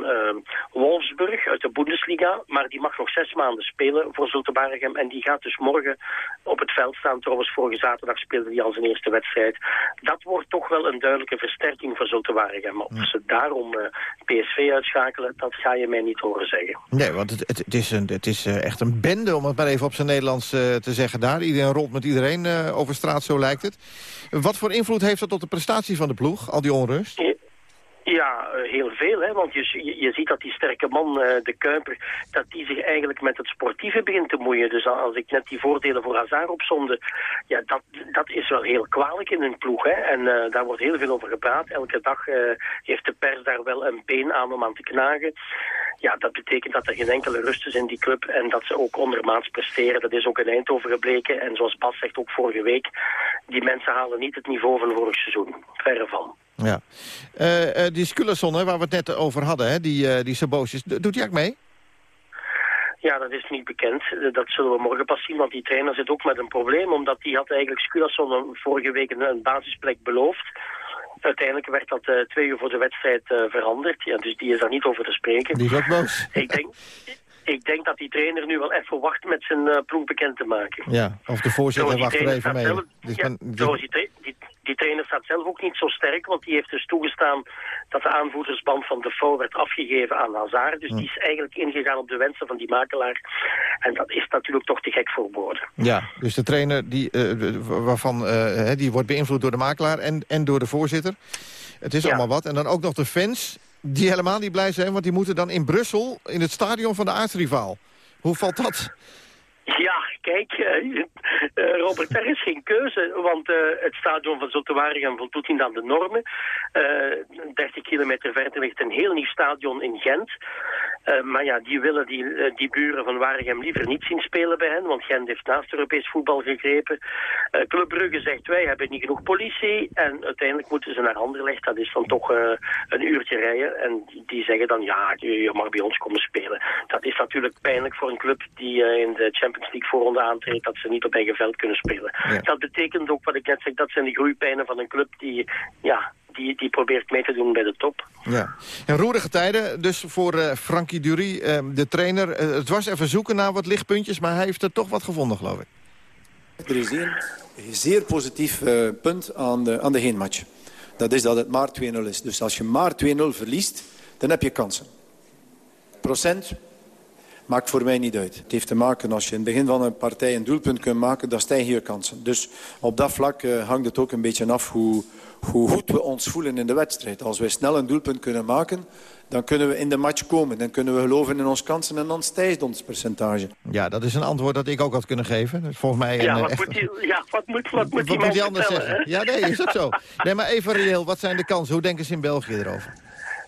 Wolfsburg uit de Bundesliga. Maar die mag nog zes maanden spelen voor Zulte Waregem. En die gaat dus morgen op het veld staan. Trouwens, vorige zaterdag speelde hij al zijn eerste wedstrijd. Dat wordt toch wel een duidelijke versterking voor Zulte Waregem. Maar of ze daarom uh, PSV uitschakelen, dat ga je mij niet horen zeggen. Nee, want het, het, het is, een, het is uh, echt een bende, om het maar even op zijn Nederlands uh, te zeggen daar. Iedereen rolt met iedereen over straat, zo lijkt het. Wat voor invloed heeft dat op de prestatie van de ploeg, al die onrust? Ja. Ja, heel veel. Hè? Want je, je, ziet dat die sterke man, de Kuiper, dat die zich eigenlijk met het sportieve begint te moeien. Dus als ik net die voordelen voor Hazard opzonde, ja, dat, dat is wel heel kwalijk in een ploeg. Hè? En uh, daar wordt heel veel over gepraat. Elke dag heeft de pers daar wel een been aan om aan te knagen. Ja, dat betekent dat er geen enkele rust is in die club en dat ze ook ondermaats presteren. Dat is ook in Eindhoven gebleken. En zoals Bas zegt ook vorige week, die mensen halen niet het niveau van vorig seizoen. Verre van. Ja. Uh, uh, die Skulason, waar we het net over hadden, hè, die, uh, die Sabosius, doet hij ook mee? Ja, dat is niet bekend. Dat zullen we morgen pas zien, want die trainer zit ook met een probleem. Omdat die had eigenlijk Skulason vorige week een, een basisplek beloofd. Uiteindelijk werd dat uh, twee uur voor de wedstrijd uh, veranderd. Ja, dus die is daar niet over te spreken. Die is ook boos. Ik denk, ik denk dat die trainer nu wel even wacht met zijn uh, ploeg bekend te maken. Ja, of de voorzitter wacht er even mee. Zelf, dus ja, die... Die, die, die trainer staat zelf ook niet zo sterk, want die heeft dus toegestaan dat de aanvoerdersband van Defoe werd afgegeven aan Hazard. Dus hm. die is eigenlijk ingegaan op de wensen van die makelaar. En dat is natuurlijk toch te gek voor woorden. Ja, dus de trainer die, uh, waarvan, uh, die wordt beïnvloed door de makelaar en, en door de voorzitter. Het is ja. allemaal wat. En dan ook nog de fans die helemaal niet blij zijn, want die moeten dan in Brussel in het stadion van de aartsrivaal. Hoe valt dat? Ja, kijk, uh, uh, Robert, er is geen keuze, want uh, het stadion van Zottewaregem voldoet niet aan de normen. 30 kilometer verder ligt een heel nieuw stadion in Gent. maar ja, die willen die, die buren van Waregem liever niet zien spelen bij hen, want Gent heeft naast Europees voetbal gegrepen. Club Brugge zegt, wij hebben niet genoeg politie en uiteindelijk moeten ze naar Anderlecht. Dat is dan toch een uurtje rijden en die zeggen dan, ja, je mag bij ons komen spelen. Dat is natuurlijk pijnlijk voor een club die in de Champions League voorronde aantreedt, dat ze niet op eigen veld kunnen spelen. Ja. Dat betekent ook, wat ik net zeg, dat zijn de groeipijnen van een club die, ja, die, die probeert mee te doen bij de top. Ja. En roerige tijden, dus voor uh, Frankie Dury, uh, de trainer. Uh, het was even zoeken naar wat lichtpuntjes, maar hij heeft er toch wat gevonden, geloof ik. Er is één zeer positief uh, punt aan de, aan de heenmatch. Dat is dat het maar 2-0 is. Dus als je maar 2-0 verliest, dan heb je kansen. Procent maakt voor mij niet uit. Het heeft te maken als je in het begin van een partij een doelpunt kunt maken, dan stijgen je kansen. Dus op dat vlak uh, hangt het ook een beetje af hoe, hoe goed we ons voelen in de wedstrijd. Als we snel een doelpunt kunnen maken, dan kunnen we in de match komen. Dan kunnen we geloven in onze kansen en dan stijgt ons percentage. Ja, dat is een antwoord dat ik ook had kunnen geven. Volgens mij ja, een, wat echt... moet die, ja, wat moet, wat moet wat die moet die anders vertellen, zeggen? hè? Ja, nee, is dat zo? Nee, maar even reëel, wat zijn de kansen? Hoe denken ze in België erover?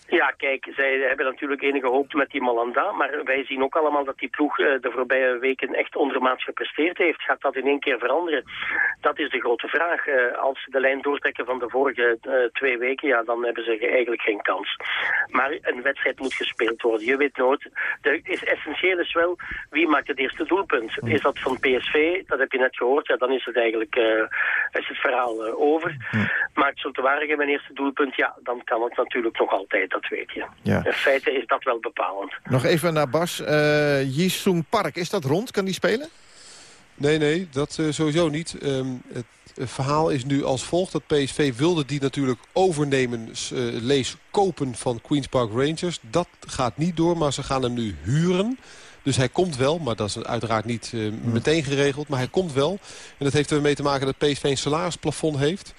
Ja, kijk, zij hebben natuurlijk enige hoop met die Malanda, maar wij zien ook allemaal dat die ploeg eh, de voorbije weken echt ondermaats gepresteerd heeft. Gaat dat in één keer veranderen? Dat is de grote vraag. Eh, als ze de lijn doortrekken van de vorige eh, twee weken, ja, dan hebben ze eigenlijk geen kans. Maar een wedstrijd moet gespeeld worden. Je weet nooit. De is essentieel is wel, wie maakt het eerste doelpunt? Is dat van PSV? Dat heb je net gehoord. Ja, dan is het eigenlijk is het verhaal eh, over. Maakt Zultuarigen een eerste doelpunt? Ja, dan kan het natuurlijk nog altijd, dat weet je. Ja. In feite is dat wel bepalend. Nog even naar Bas. Uh, Jisung Park, is dat rond? Kan die spelen? Nee, nee, dat uh, sowieso niet. Um, het verhaal is nu als volgt dat PSV wilde die natuurlijk overnemen, uh, lees kopen van Queen's Park Rangers. Dat gaat niet door, maar ze gaan hem nu huren. Dus hij komt wel, maar dat is uiteraard niet uh, meteen geregeld. Maar hij komt wel. En dat heeft ermee te maken dat PSV een salarisplafond heeft.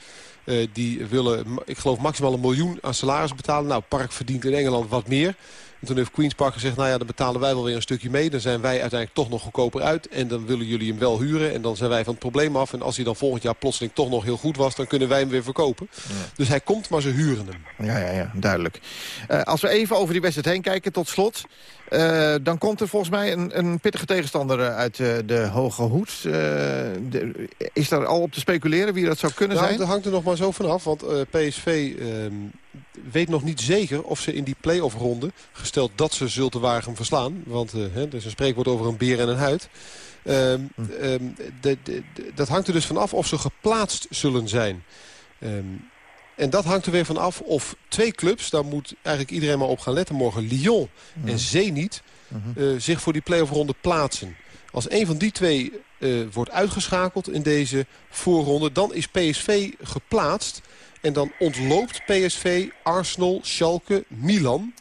Uh, die willen, ik geloof, maximaal een miljoen aan salaris betalen. Nou, Park verdient in Engeland wat meer. En toen heeft Queen's Park gezegd, nou ja, dan betalen wij wel weer een stukje mee. Dan zijn wij uiteindelijk toch nog goedkoper uit. En dan willen jullie hem wel huren. En dan zijn wij van het probleem af. En als hij dan volgend jaar plotseling toch nog heel goed was... dan kunnen wij hem weer verkopen. Ja. Dus hij komt, maar ze huren hem. Ja, ja, ja duidelijk. Uh, als we even over die wedstrijd heen kijken, tot slot... Uh, dan komt er volgens mij een, een pittige tegenstander uit uh, de Hoge Hoed. Uh, de, is daar al op te speculeren wie dat zou kunnen nou, zijn? Dat hangt er nog maar zo vanaf, want PSV ehm, weet nog niet zeker of ze in die play-off ronde... gesteld dat ze Zultewagen verslaan, want hè, er is een spreekwoord over een beer en een huid... Um, um, de, de, de, dat hangt er dus vanaf of ze geplaatst zullen zijn. Um, en dat hangt er weer van af of twee clubs, daar moet eigenlijk iedereen maar op gaan letten morgen, Lyon Mhm. en Zenit, uh, zich voor die play-off ronde plaatsen. Als een van die twee uh, wordt uitgeschakeld in deze voorronde, dan is PSV geplaatst. En dan ontloopt PSV, Arsenal, Schalke, Milan.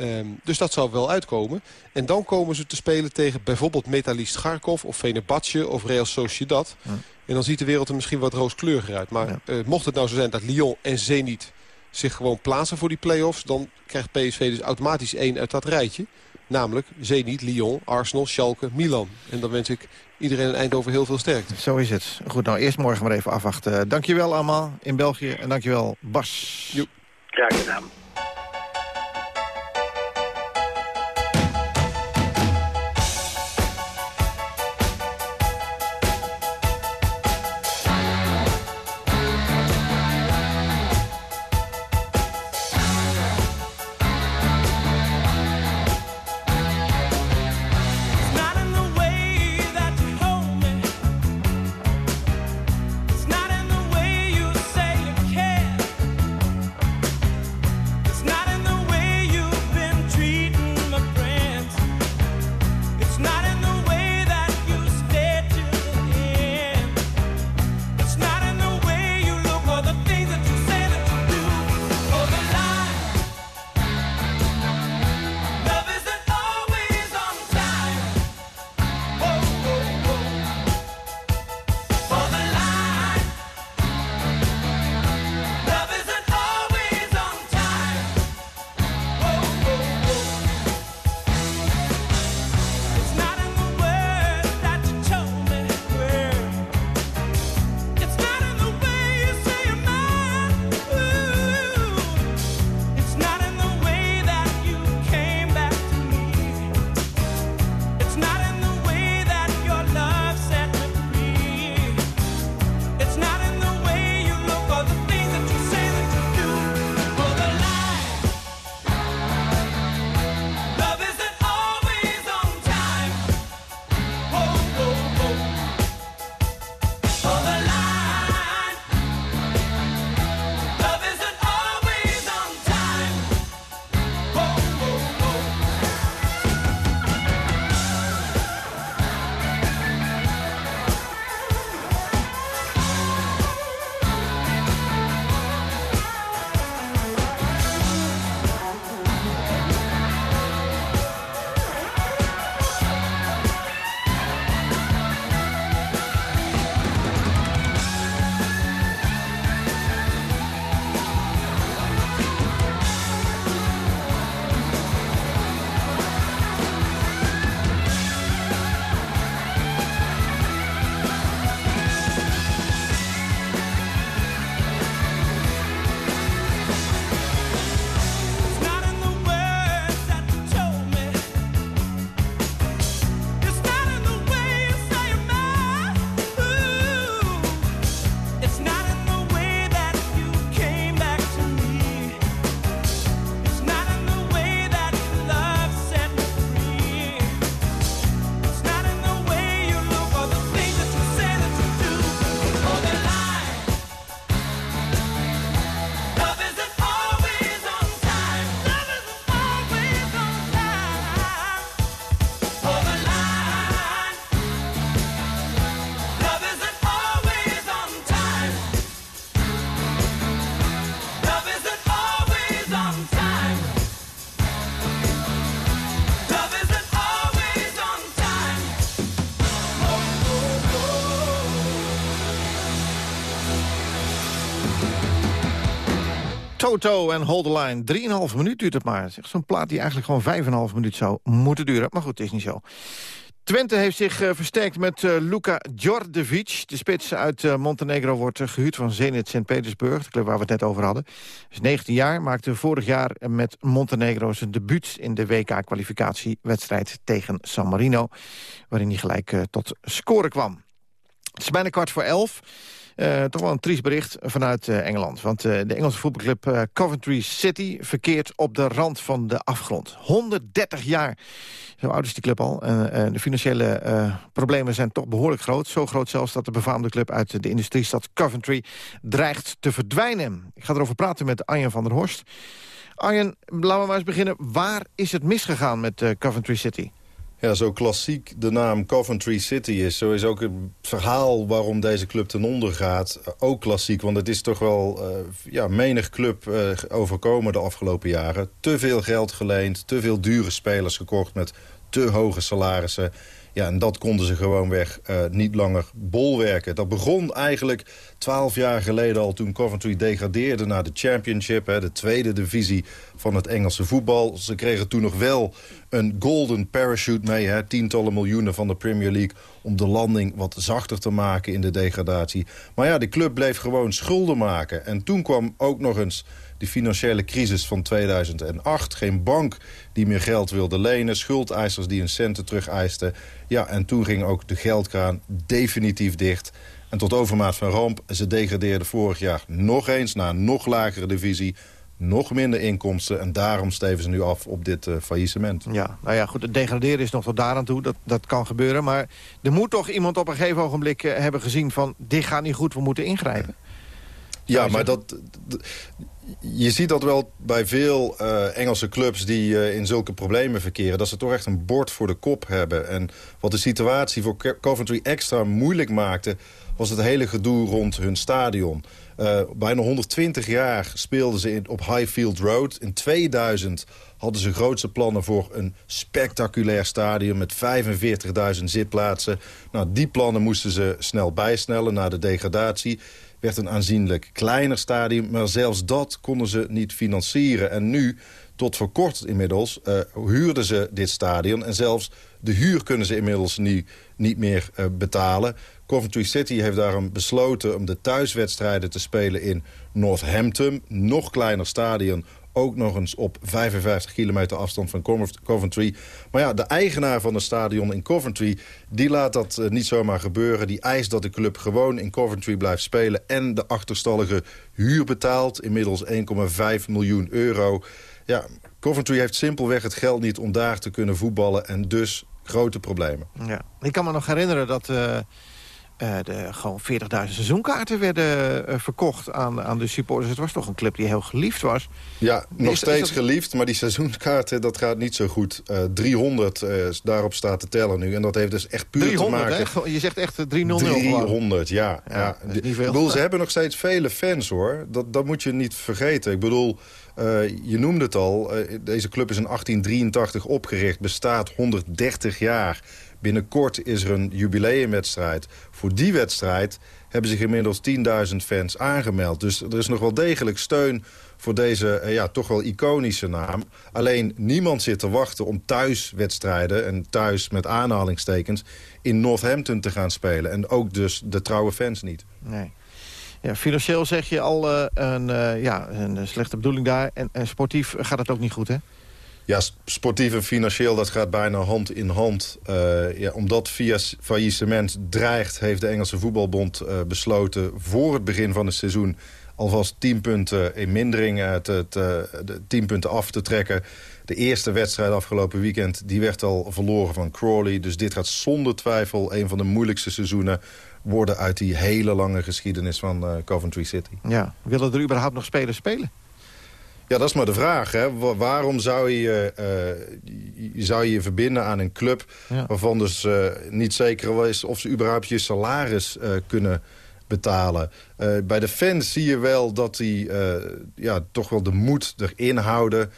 Um, dus dat zou wel uitkomen. En dan komen ze te spelen tegen bijvoorbeeld Metalist Kharkov of Fenerbahce of Real Sociedad. Ja. En dan ziet de wereld er misschien wat rooskleuriger uit. Maar ja. uh, mocht het nou zo zijn dat Lyon en Zenit zich gewoon plaatsen voor die play-offs... dan krijgt PSV dus automatisch één uit dat rijtje. Namelijk Zenit, Lyon, Arsenal, Schalke, Milan. En dan wens ik iedereen in Eindhoven heel veel sterkte. Zo is het. Goed, nou eerst morgen maar even afwachten. Dankjewel allemaal in België en dankjewel Bas. Jo. Graag gedaan. Toto en Hold the Line. 3,5 minuut duurt het maar. Zo'n plaat die eigenlijk gewoon 5,5 minuut zou moeten duren. Maar goed, het is niet zo. Twente heeft zich uh, versterkt met uh, Luka Djordjevic. De spits uit uh, Montenegro wordt gehuurd van Zenit Sint-Petersburg. De club waar we het net over hadden. Is 19 jaar, maakte vorig jaar met Montenegro zijn debuut... in de WK-kwalificatiewedstrijd tegen San Marino. Waarin hij gelijk tot scoren kwam. Het is bijna kwart voor elf. Uh, toch wel een triest bericht vanuit uh, Engeland. Want uh, de Engelse voetbalclub Coventry City verkeert op de rand van de afgrond. 130 jaar, zo oud is die club al. de financiële problemen zijn toch behoorlijk groot. Zo groot zelfs dat de befaamde club uit de industriestad Coventry dreigt te verdwijnen. Ik ga erover praten met Arjen van der Horst. Arjen, laten we maar eens beginnen. Waar is het misgegaan met Coventry City? Ja, zo klassiek de naam Coventry City is... zo is ook het verhaal waarom deze club ten onder gaat eh, ook klassiek. Want het is toch wel uh, ja, menig club uh, overkomen de afgelopen jaren. Te veel geld geleend, te veel dure spelers gekocht met te hoge salarissen. Ja, en dat konden ze gewoonweg uh, niet langer bolwerken. Dat begon eigenlijk twaalf jaar geleden al toen Coventry degradeerde naar de Championship. Hè, de tweede divisie van het Engelse voetbal. Ze kregen toen nog wel een golden parachute mee. Hè, tientallen miljoenen van de Premier League om de landing wat zachter te maken in de degradatie. Maar ja, de club bleef gewoon schulden maken. En toen kwam ook nog eens de financiële crisis van 2008. Geen bank die meer geld wilde lenen. Schuldeisers die hun centen terug eisten. Ja, en toen ging ook de geldkraan definitief dicht. En tot overmaat van ramp, ze degradeerden vorig jaar nog eens naar een nog lagere divisie nog minder inkomsten. En daarom steven ze nu af op dit uh, faillissement. Ja, nou ja, goed, het degraderen is nog tot daar aan toe. Dat, dat kan gebeuren. Maar er moet toch iemand op een gegeven ogenblik uh, hebben gezien van... dit gaat niet goed, we moeten ingrijpen. Maar dat, je ziet dat wel bij veel uh, Engelse clubs die uh, in zulke problemen verkeren... dat ze toch echt een bord voor de kop hebben. En wat de situatie voor Coventry extra moeilijk maakte... was het hele gedoe rond hun stadion. Uh, bijna 120 jaar speelden ze in, op Highfield Road. In 2000 hadden ze grootste plannen voor een spectaculair stadion... met 45.000 zitplaatsen. Nou, die plannen moesten ze snel bijsnellen na de degradatie werd een aanzienlijk kleiner stadion. Maar zelfs dat konden ze niet financieren. En nu, tot voor kort inmiddels, uh, huurden ze dit stadion. En zelfs de huur kunnen ze inmiddels nu niet meer uh, betalen. Coventry City heeft daarom besloten om de thuiswedstrijden te spelen in Northampton. Nog kleiner stadion, ook nog eens op 55 kilometer afstand van Coventry. Maar ja, de eigenaar van het stadion in Coventry... die laat dat uh, niet zomaar gebeuren. Die eist dat de club gewoon in Coventry blijft spelen... en de achterstallige huur betaalt. Inmiddels 1,5 miljoen euro. Ja, Coventry heeft simpelweg het geld niet om daar te kunnen voetballen... en dus grote problemen. Ja. Ik kan me nog herinneren dat... Uh uh, de, gewoon 40.000 seizoenkaarten werden uh, verkocht aan, aan de supporters. Het was toch een club die heel geliefd was. Ja, nog steeds geliefd, maar die seizoenkaarten dat gaat niet zo goed. Uh, eh, 300 daarop staat te tellen nu. En dat heeft dus echt puur 300, te maken... Hè? Je zegt echt 300 300, ja. ja, ja. Ik bedoel, ze hebben nog steeds vele fans, hoor. Dat, dat moet je niet vergeten. Ik bedoel... je noemde het al, deze club is in 1883 opgericht, bestaat 130 jaar. Binnenkort is er een jubileumwedstrijd. Voor die wedstrijd hebben zich inmiddels 10.000 fans aangemeld. Dus er is nog wel degelijk steun voor deze eh, ja, toch wel iconische naam. Alleen niemand zit te wachten om thuiswedstrijden... en thuis met aanhalingstekens in Northampton te gaan spelen. En ook dus de trouwe fans niet. Nee. Ja, financieel zeg je al uh, een, uh, ja, een slechte bedoeling daar. En sportief gaat het ook niet goed, hè? Ja, sportief en financieel, dat gaat bijna hand in hand. Uh, ja, omdat via faillissement dreigt, heeft de Engelse voetbalbond uh, besloten... voor het begin van het seizoen alvast 10 punten in mindering te, te, de 10 punten af te trekken. De eerste wedstrijd afgelopen weekend die werd al verloren van Crawley. Dus dit gaat zonder twijfel een van de moeilijkste seizoenen worden... uit die hele lange geschiedenis van Coventry City. Ja, willen er überhaupt nog spelers spelen? Ja, dat is maar de vraag. Hè? Waarom zou je, uh, zou je je verbinden aan een club... waarvan dus uh, niet zeker is of ze überhaupt je salaris uh, kunnen betalen. bij de fans zie je wel dat die ja, toch wel de moed erin houden.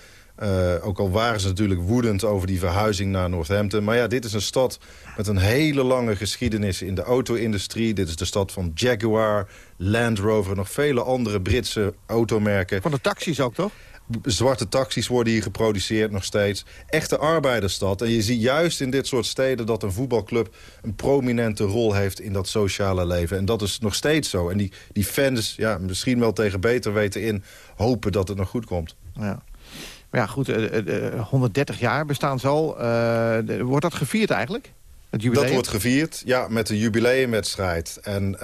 Uh, ook al waren ze natuurlijk woedend over die verhuizing naar Northampton. Maar ja, dit is een stad met een hele lange geschiedenis in de auto-industrie. Dit is de stad van Jaguar, Land Rover... nog vele andere Britse automerken. Van de taxis ook, toch? Zwarte taxis worden hier geproduceerd nog steeds. Echte arbeidersstad. En je ziet juist in dit soort steden dat een voetbalclub... een prominente rol heeft in dat sociale leven. En dat is nog steeds zo. En die, die fans, ja, misschien wel tegen beter weten in... hopen dat het nog goed komt. Ja. Maar ja, goed, 130 eh, jaar bestaan ze al. Wordt dat gevierd eigenlijk? Dat wordt gevierd, ja, met de jubileumwedstrijd. En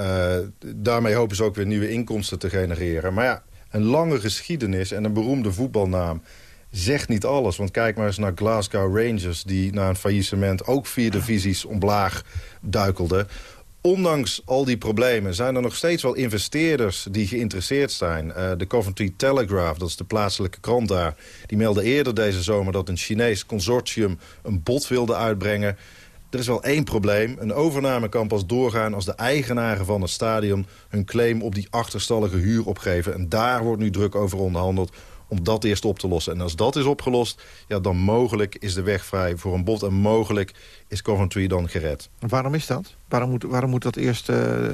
daarmee hopen ze ook weer nieuwe inkomsten te genereren. Maar ja, een lange geschiedenis en een beroemde voetbalnaam zegt niet alles. Want kijk maar eens naar Glasgow Rangers... die na een faillissement ook vier divisies omlaag duikelden. Ondanks al die problemen zijn er nog steeds wel investeerders die geïnteresseerd zijn. Uh, de Coventry Telegraph, dat is de plaatselijke krant daar... die meldde eerder deze zomer dat een Chinees consortium een bod wilde uitbrengen... Er is wel één probleem. Een overname kan pas doorgaan als de eigenaren van het stadion... hun claim op die achterstallige huur opgeven. En daar wordt nu druk over onderhandeld om dat eerst op te lossen. En als dat is opgelost, ja, dan mogelijk is de weg vrij voor een bod... en mogelijk is Coventry dan gered. Waarom is dat? Waarom moet, waarom moet dat eerst uh,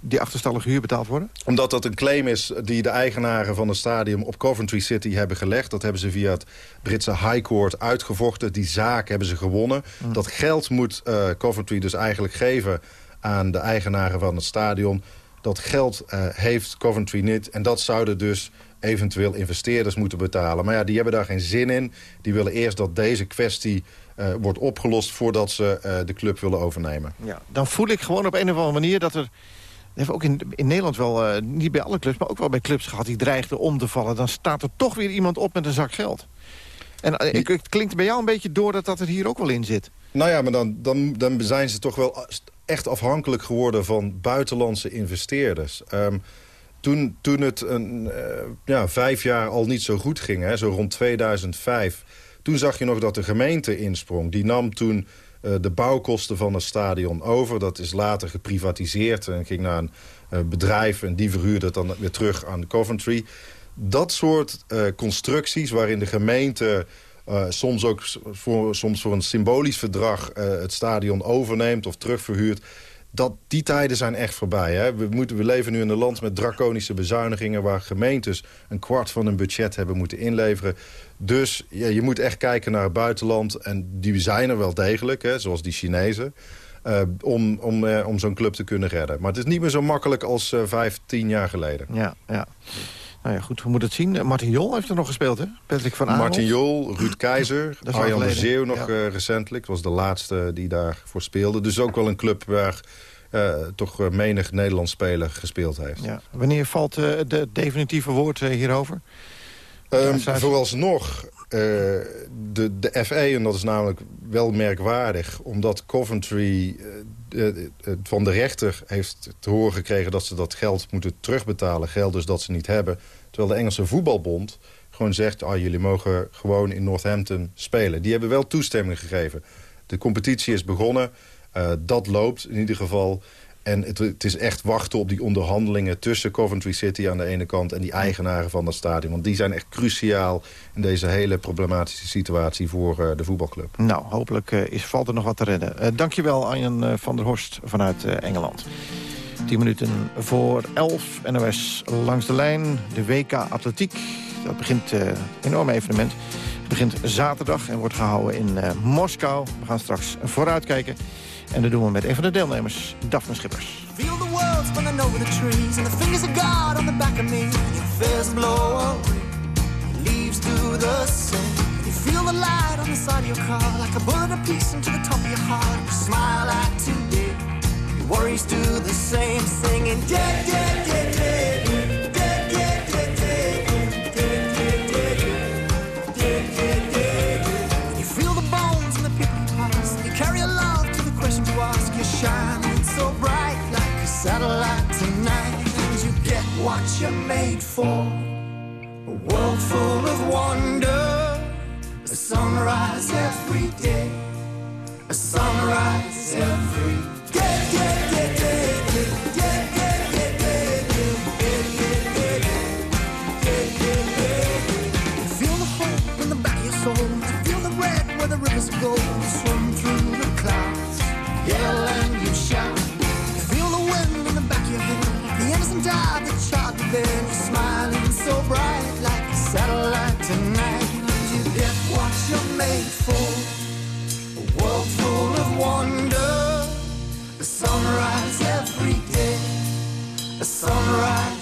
die achterstallige huur betaald worden? Omdat dat een claim is die de eigenaren van het stadion op Coventry City hebben gelegd. Dat hebben ze via het Britse High Court uitgevochten. Die zaak hebben ze gewonnen. Mm. Dat geld moet uh, Coventry dus eigenlijk geven aan de eigenaren van het stadion. Dat geld uh, heeft Coventry niet. En dat zouden dus eventueel investeerders moeten betalen. Maar ja, die hebben daar geen zin in. Die willen eerst dat deze kwestie uh, wordt opgelost... voordat ze uh, de club willen overnemen. Ja, dan voel ik gewoon op een of andere manier dat er... Dat hebben we ook in, in Nederland wel, uh, niet bij alle clubs... maar ook wel bij clubs gehad die dreigden om te vallen. Dan staat er toch weer iemand op met een zak geld. En het klinkt bij jou een beetje door dat dat er hier ook wel in zit. Nou ja, maar dan, dan, dan zijn ze toch wel echt afhankelijk geworden... van buitenlandse investeerders. Um, toen, toen het een, uh, ja, vijf jaar al niet zo goed ging, hè, zo rond 2005... toen zag je nog dat de gemeente insprong. Die nam toen uh, de bouwkosten van het stadion over. Dat is later geprivatiseerd en ging naar een uh, bedrijf... en die verhuurde het dan weer terug aan Coventry. Dat soort constructies waarin de gemeente... soms ook voor, soms voor een symbolisch verdrag het stadion overneemt of terugverhuurt dat, die tijden zijn echt voorbij. Hè? We, moeten, leven nu in een land met draconische bezuinigingen... waar gemeentes een kwart van hun budget hebben moeten inleveren. Dus ja, je moet echt kijken naar het buitenland. En die zijn er wel degelijk, hè, zoals die Chinezen... Uh, om, om, uh, om zo'n club te kunnen redden. Maar het is niet meer zo makkelijk als uh, vijf, tien jaar geleden. Ja, ja. Nou ja, goed, we moeten het zien. Martin Jol heeft er nog gespeeld, hè? Patrick van Aanholt. Martin Jol, Ruud Keizer, Arjan de Zeeuw nog ja. recentelijk. Het was de laatste die daarvoor speelde. Dus ook wel een club waar uh, toch menig Nederlands speler gespeeld heeft. Ja. Wanneer valt uh, de definitieve woord hierover? Um, vooralsnog, de, de FA, en dat is namelijk wel merkwaardig... omdat Coventry van de rechter heeft te horen gekregen... dat ze dat geld moeten terugbetalen, geld dus dat ze niet hebben... terwijl de Engelse voetbalbond gewoon zegt... Ah, jullie mogen gewoon in Northampton spelen. Die hebben wel toestemming gegeven. De competitie is begonnen... Dat loopt in ieder geval. En het, het, is echt wachten op die onderhandelingen tussen Coventry City aan de ene kant... en die eigenaren van dat stadion. Want die zijn echt cruciaal in deze hele problematische situatie voor uh, de voetbalclub. Nou, hopelijk uh, is, valt er nog wat te redden. dankjewel Arjen van der Horst vanuit Engeland. 10 minuten voor 11, NOS langs de lijn. De WK Atletiek, dat begint een enorm evenement. Begint zaterdag en wordt gehouden in Moskou. We gaan straks vooruitkijken. En dat doen we met een van de deelnemers, Daphne Schippers. You feel the light on the side of your car Like a bullet you're made for a world full of wonder. A sunrise every day, a sunrise every day. day, day, day, day, Feel the hope in the back of your soul. Feel the red where the rivers go. Swim through the clouds, wonder, a sunrise every day, a sunrise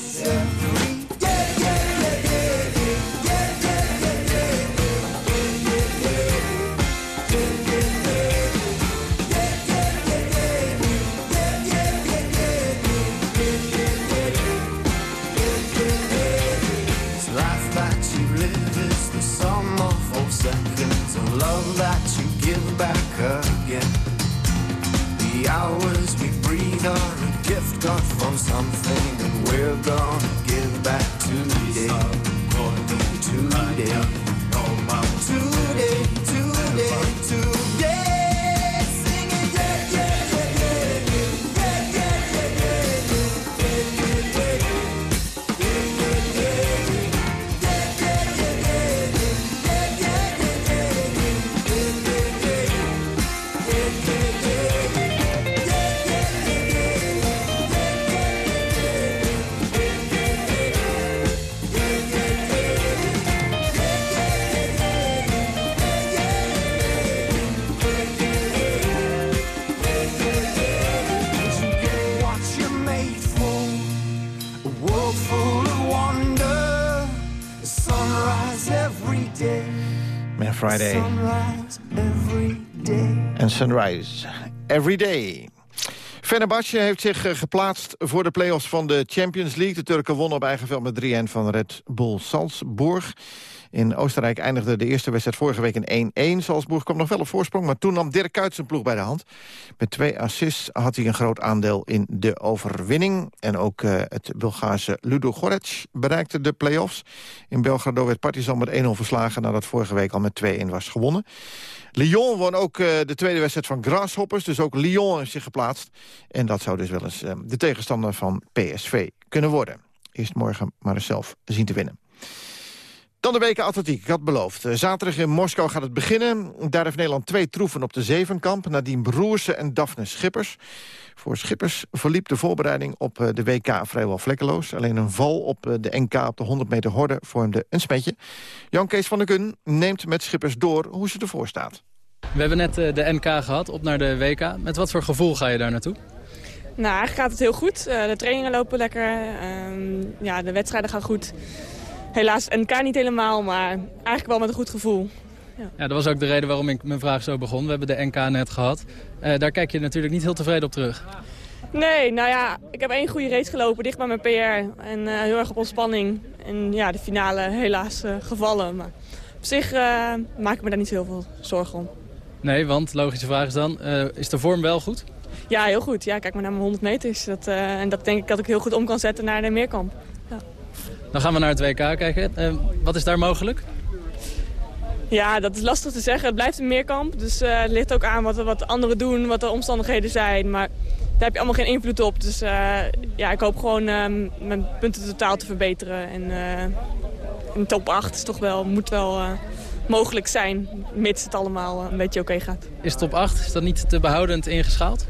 Sunrise Every Day. Fenerbahce heeft zich eh, geplaatst voor de play-offs van de Champions League. De Turken wonnen op eigen veld met 3-1 van Red Bull Salzburg. In Oostenrijk eindigde de eerste wedstrijd vorige week in 1-1. Salzburg kwam nog wel op voorsprong, maar toen nam Dirk Kuyt zijn ploeg bij de hand. Met twee assists had hij een groot aandeel in de overwinning. En ook eh, het Bulgaarse Ludo Gorec bereikte de play-offs. In Belgrado werd Partizan met 1-0 verslagen... nadat vorige week al met 2-1 was gewonnen. Lyon won ook eh, de tweede wedstrijd van Grasshoppers. Dus ook Lyon heeft zich geplaatst. En dat zou dus wel eens eh, de tegenstander van PSV kunnen worden. Eerst morgen maar eens zelf zien te winnen. Dan de weken atletiek, ik had beloofd. Eh, Zaterdag in Moskou gaat het beginnen. Daar heeft Nederland twee troeven op de zevenkamp. Nadien Broersen en Daphne Schippers. Voor Schippers verliep de voorbereiding op eh, de WK vrijwel vlekkeloos. Alleen een val op eh, de NK op de 100 meter horde vormde een smetje. Jan Kees van der Kun neemt met Schippers door hoe ze ervoor staat. We hebben net eh, de NK gehad, op naar de WK. Met wat voor gevoel ga je daar naartoe? Nou, eigenlijk gaat het heel goed. Eh, de trainingen lopen lekker. Ehm, ja, de wedstrijden gaan goed. Helaas NK niet helemaal, maar eigenlijk wel met een goed gevoel. Ja, dat was ook de reden waarom ik mijn vraag zo begon. We hebben de NK net gehad. Eh, daar kijk je natuurlijk niet heel tevreden op terug. Nee, nou ja, ik heb één goede race gelopen, dicht bij mijn PR. En eh, heel erg op ontspanning. En ja, de finale helaas eh, gevallen. Maar op zich maak ik me daar niet zo heel veel zorgen om. Nee, want logische vraag is dan, is de vorm wel goed? Ja, heel goed. Ja, kijk maar naar mijn 100 meters. Dat, en dat denk ik dat ik heel goed om kan zetten naar de meerkamp. Dan gaan we naar het WK kijken. Eh, wat is daar mogelijk? Ja, dat is lastig te zeggen. Het blijft een meerkamp. Dus eh, het ligt ook aan wat, wat anderen doen, wat de omstandigheden zijn. Maar daar heb je allemaal geen invloed op. Dus eh, ja, ik hoop gewoon mijn punten totaal te verbeteren. En een top 8 is toch wel, moet wel mogelijk zijn, mits het allemaal een beetje oké gaat. Is top 8, is dat niet te behoudend ingeschaald?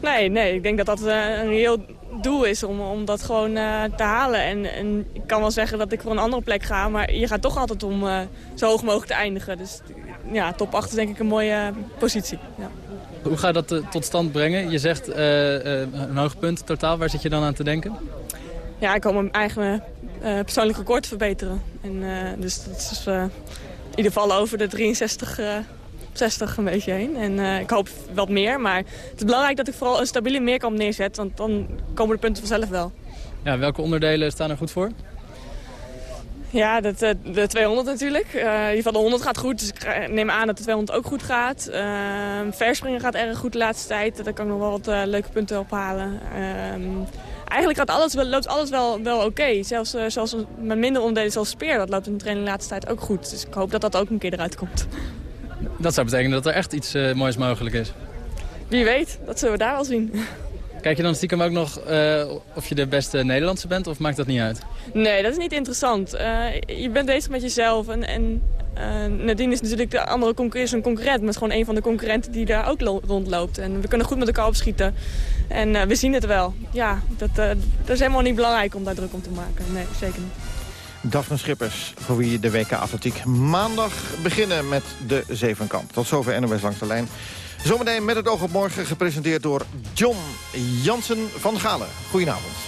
Nee, nee, ik denk dat dat eh, een reëel doel is om, om dat gewoon eh, te halen. En, en ik kan wel zeggen dat ik voor een andere plek ga, maar je gaat toch altijd om eh, zo hoog mogelijk te eindigen. Dus ja, top 8 is denk ik een mooie positie. Ja. Hoe ga je dat tot stand brengen? Je zegt een hoog punt totaal. Waar zit je dan aan te denken? ja, ik hoop mijn eigen persoonlijk record te verbeteren. En, dus dat is in ieder geval over de 63, eh 60 een beetje heen. En eh, ik hoop wat meer, maar het is belangrijk dat ik vooral een stabiele meerkamp neerzet, want dan komen de punten vanzelf wel. Ja, welke onderdelen staan er goed voor? Ja, dat, de 200 natuurlijk. Eh, in ieder geval de 100 gaat goed, dus ik eh, neem aan dat de 200 ook goed gaat. Eh, verspringen gaat erg goed de laatste tijd. Daar kan ik nog wel wat leuke punten ophalen. Ehm, eigenlijk gaat alles, loopt alles wel, wel oké. Zelfs, zelfs met minder onderdelen zoals speer, dat loopt in de training de laatste tijd ook goed. Dus ik hoop dat dat ook een keer eruit komt. Dat zou betekenen dat er echt iets eh, moois mogelijk is. Wie weet, dat zullen we daar wel zien. Kijk je dan stiekem ook nog eh, of je de beste Nederlandse bent of maakt dat niet uit? Nee, dat is niet interessant. Eh, je bent bezig met jezelf en, en Nadine is natuurlijk de andere concurrent, een concurrent, maar gewoon een van de concurrenten die daar ook rondloopt. En we kunnen goed met elkaar opschieten. En we zien het wel. Ja, dat, dat is helemaal niet belangrijk om daar druk om te maken. Nee, zeker niet. Daphne Schippers, voor wie de WK Atletiek maandag beginnen met de zevenkamp. Tot zover NOS langs de lijn. Zometeen met het oog op morgen gepresenteerd door John Jansen van Galen. Goedenavond.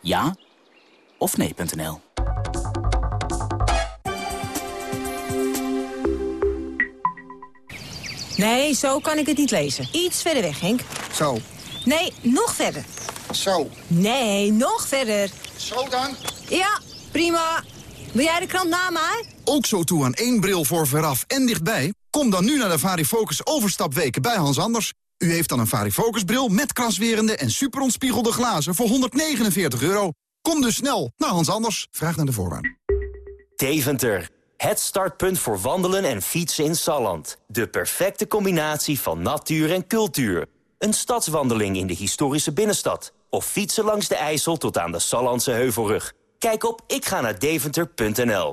Ja of nee.nl. Nee, zo kan ik het niet lezen. Iets verder weg, Henk. Zo. Nee, nog verder. Zo. Nee, nog verder. Zo dan? Ja, prima. Wil jij de krant na mij? Ook zo toe aan één bril voor veraf en dichtbij? Kom dan nu naar de Varifocus overstapweken bij Hans Anders. U heeft dan een Varifocus bril met kraswerende en superontspiegelde glazen voor 149 euro. Kom dus snel naar Hans Anders. Vraag naar de voorwaarden. Deventer. Het startpunt voor wandelen en fietsen in Salland. De perfecte combinatie van natuur en cultuur. Een stadswandeling in de historische binnenstad. Of fietsen langs de IJssel tot aan de Sallandse Heuvelrug. Kijk op ikga-naar-deventer.nl.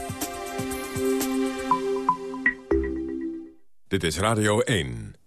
Dit is Radio 1.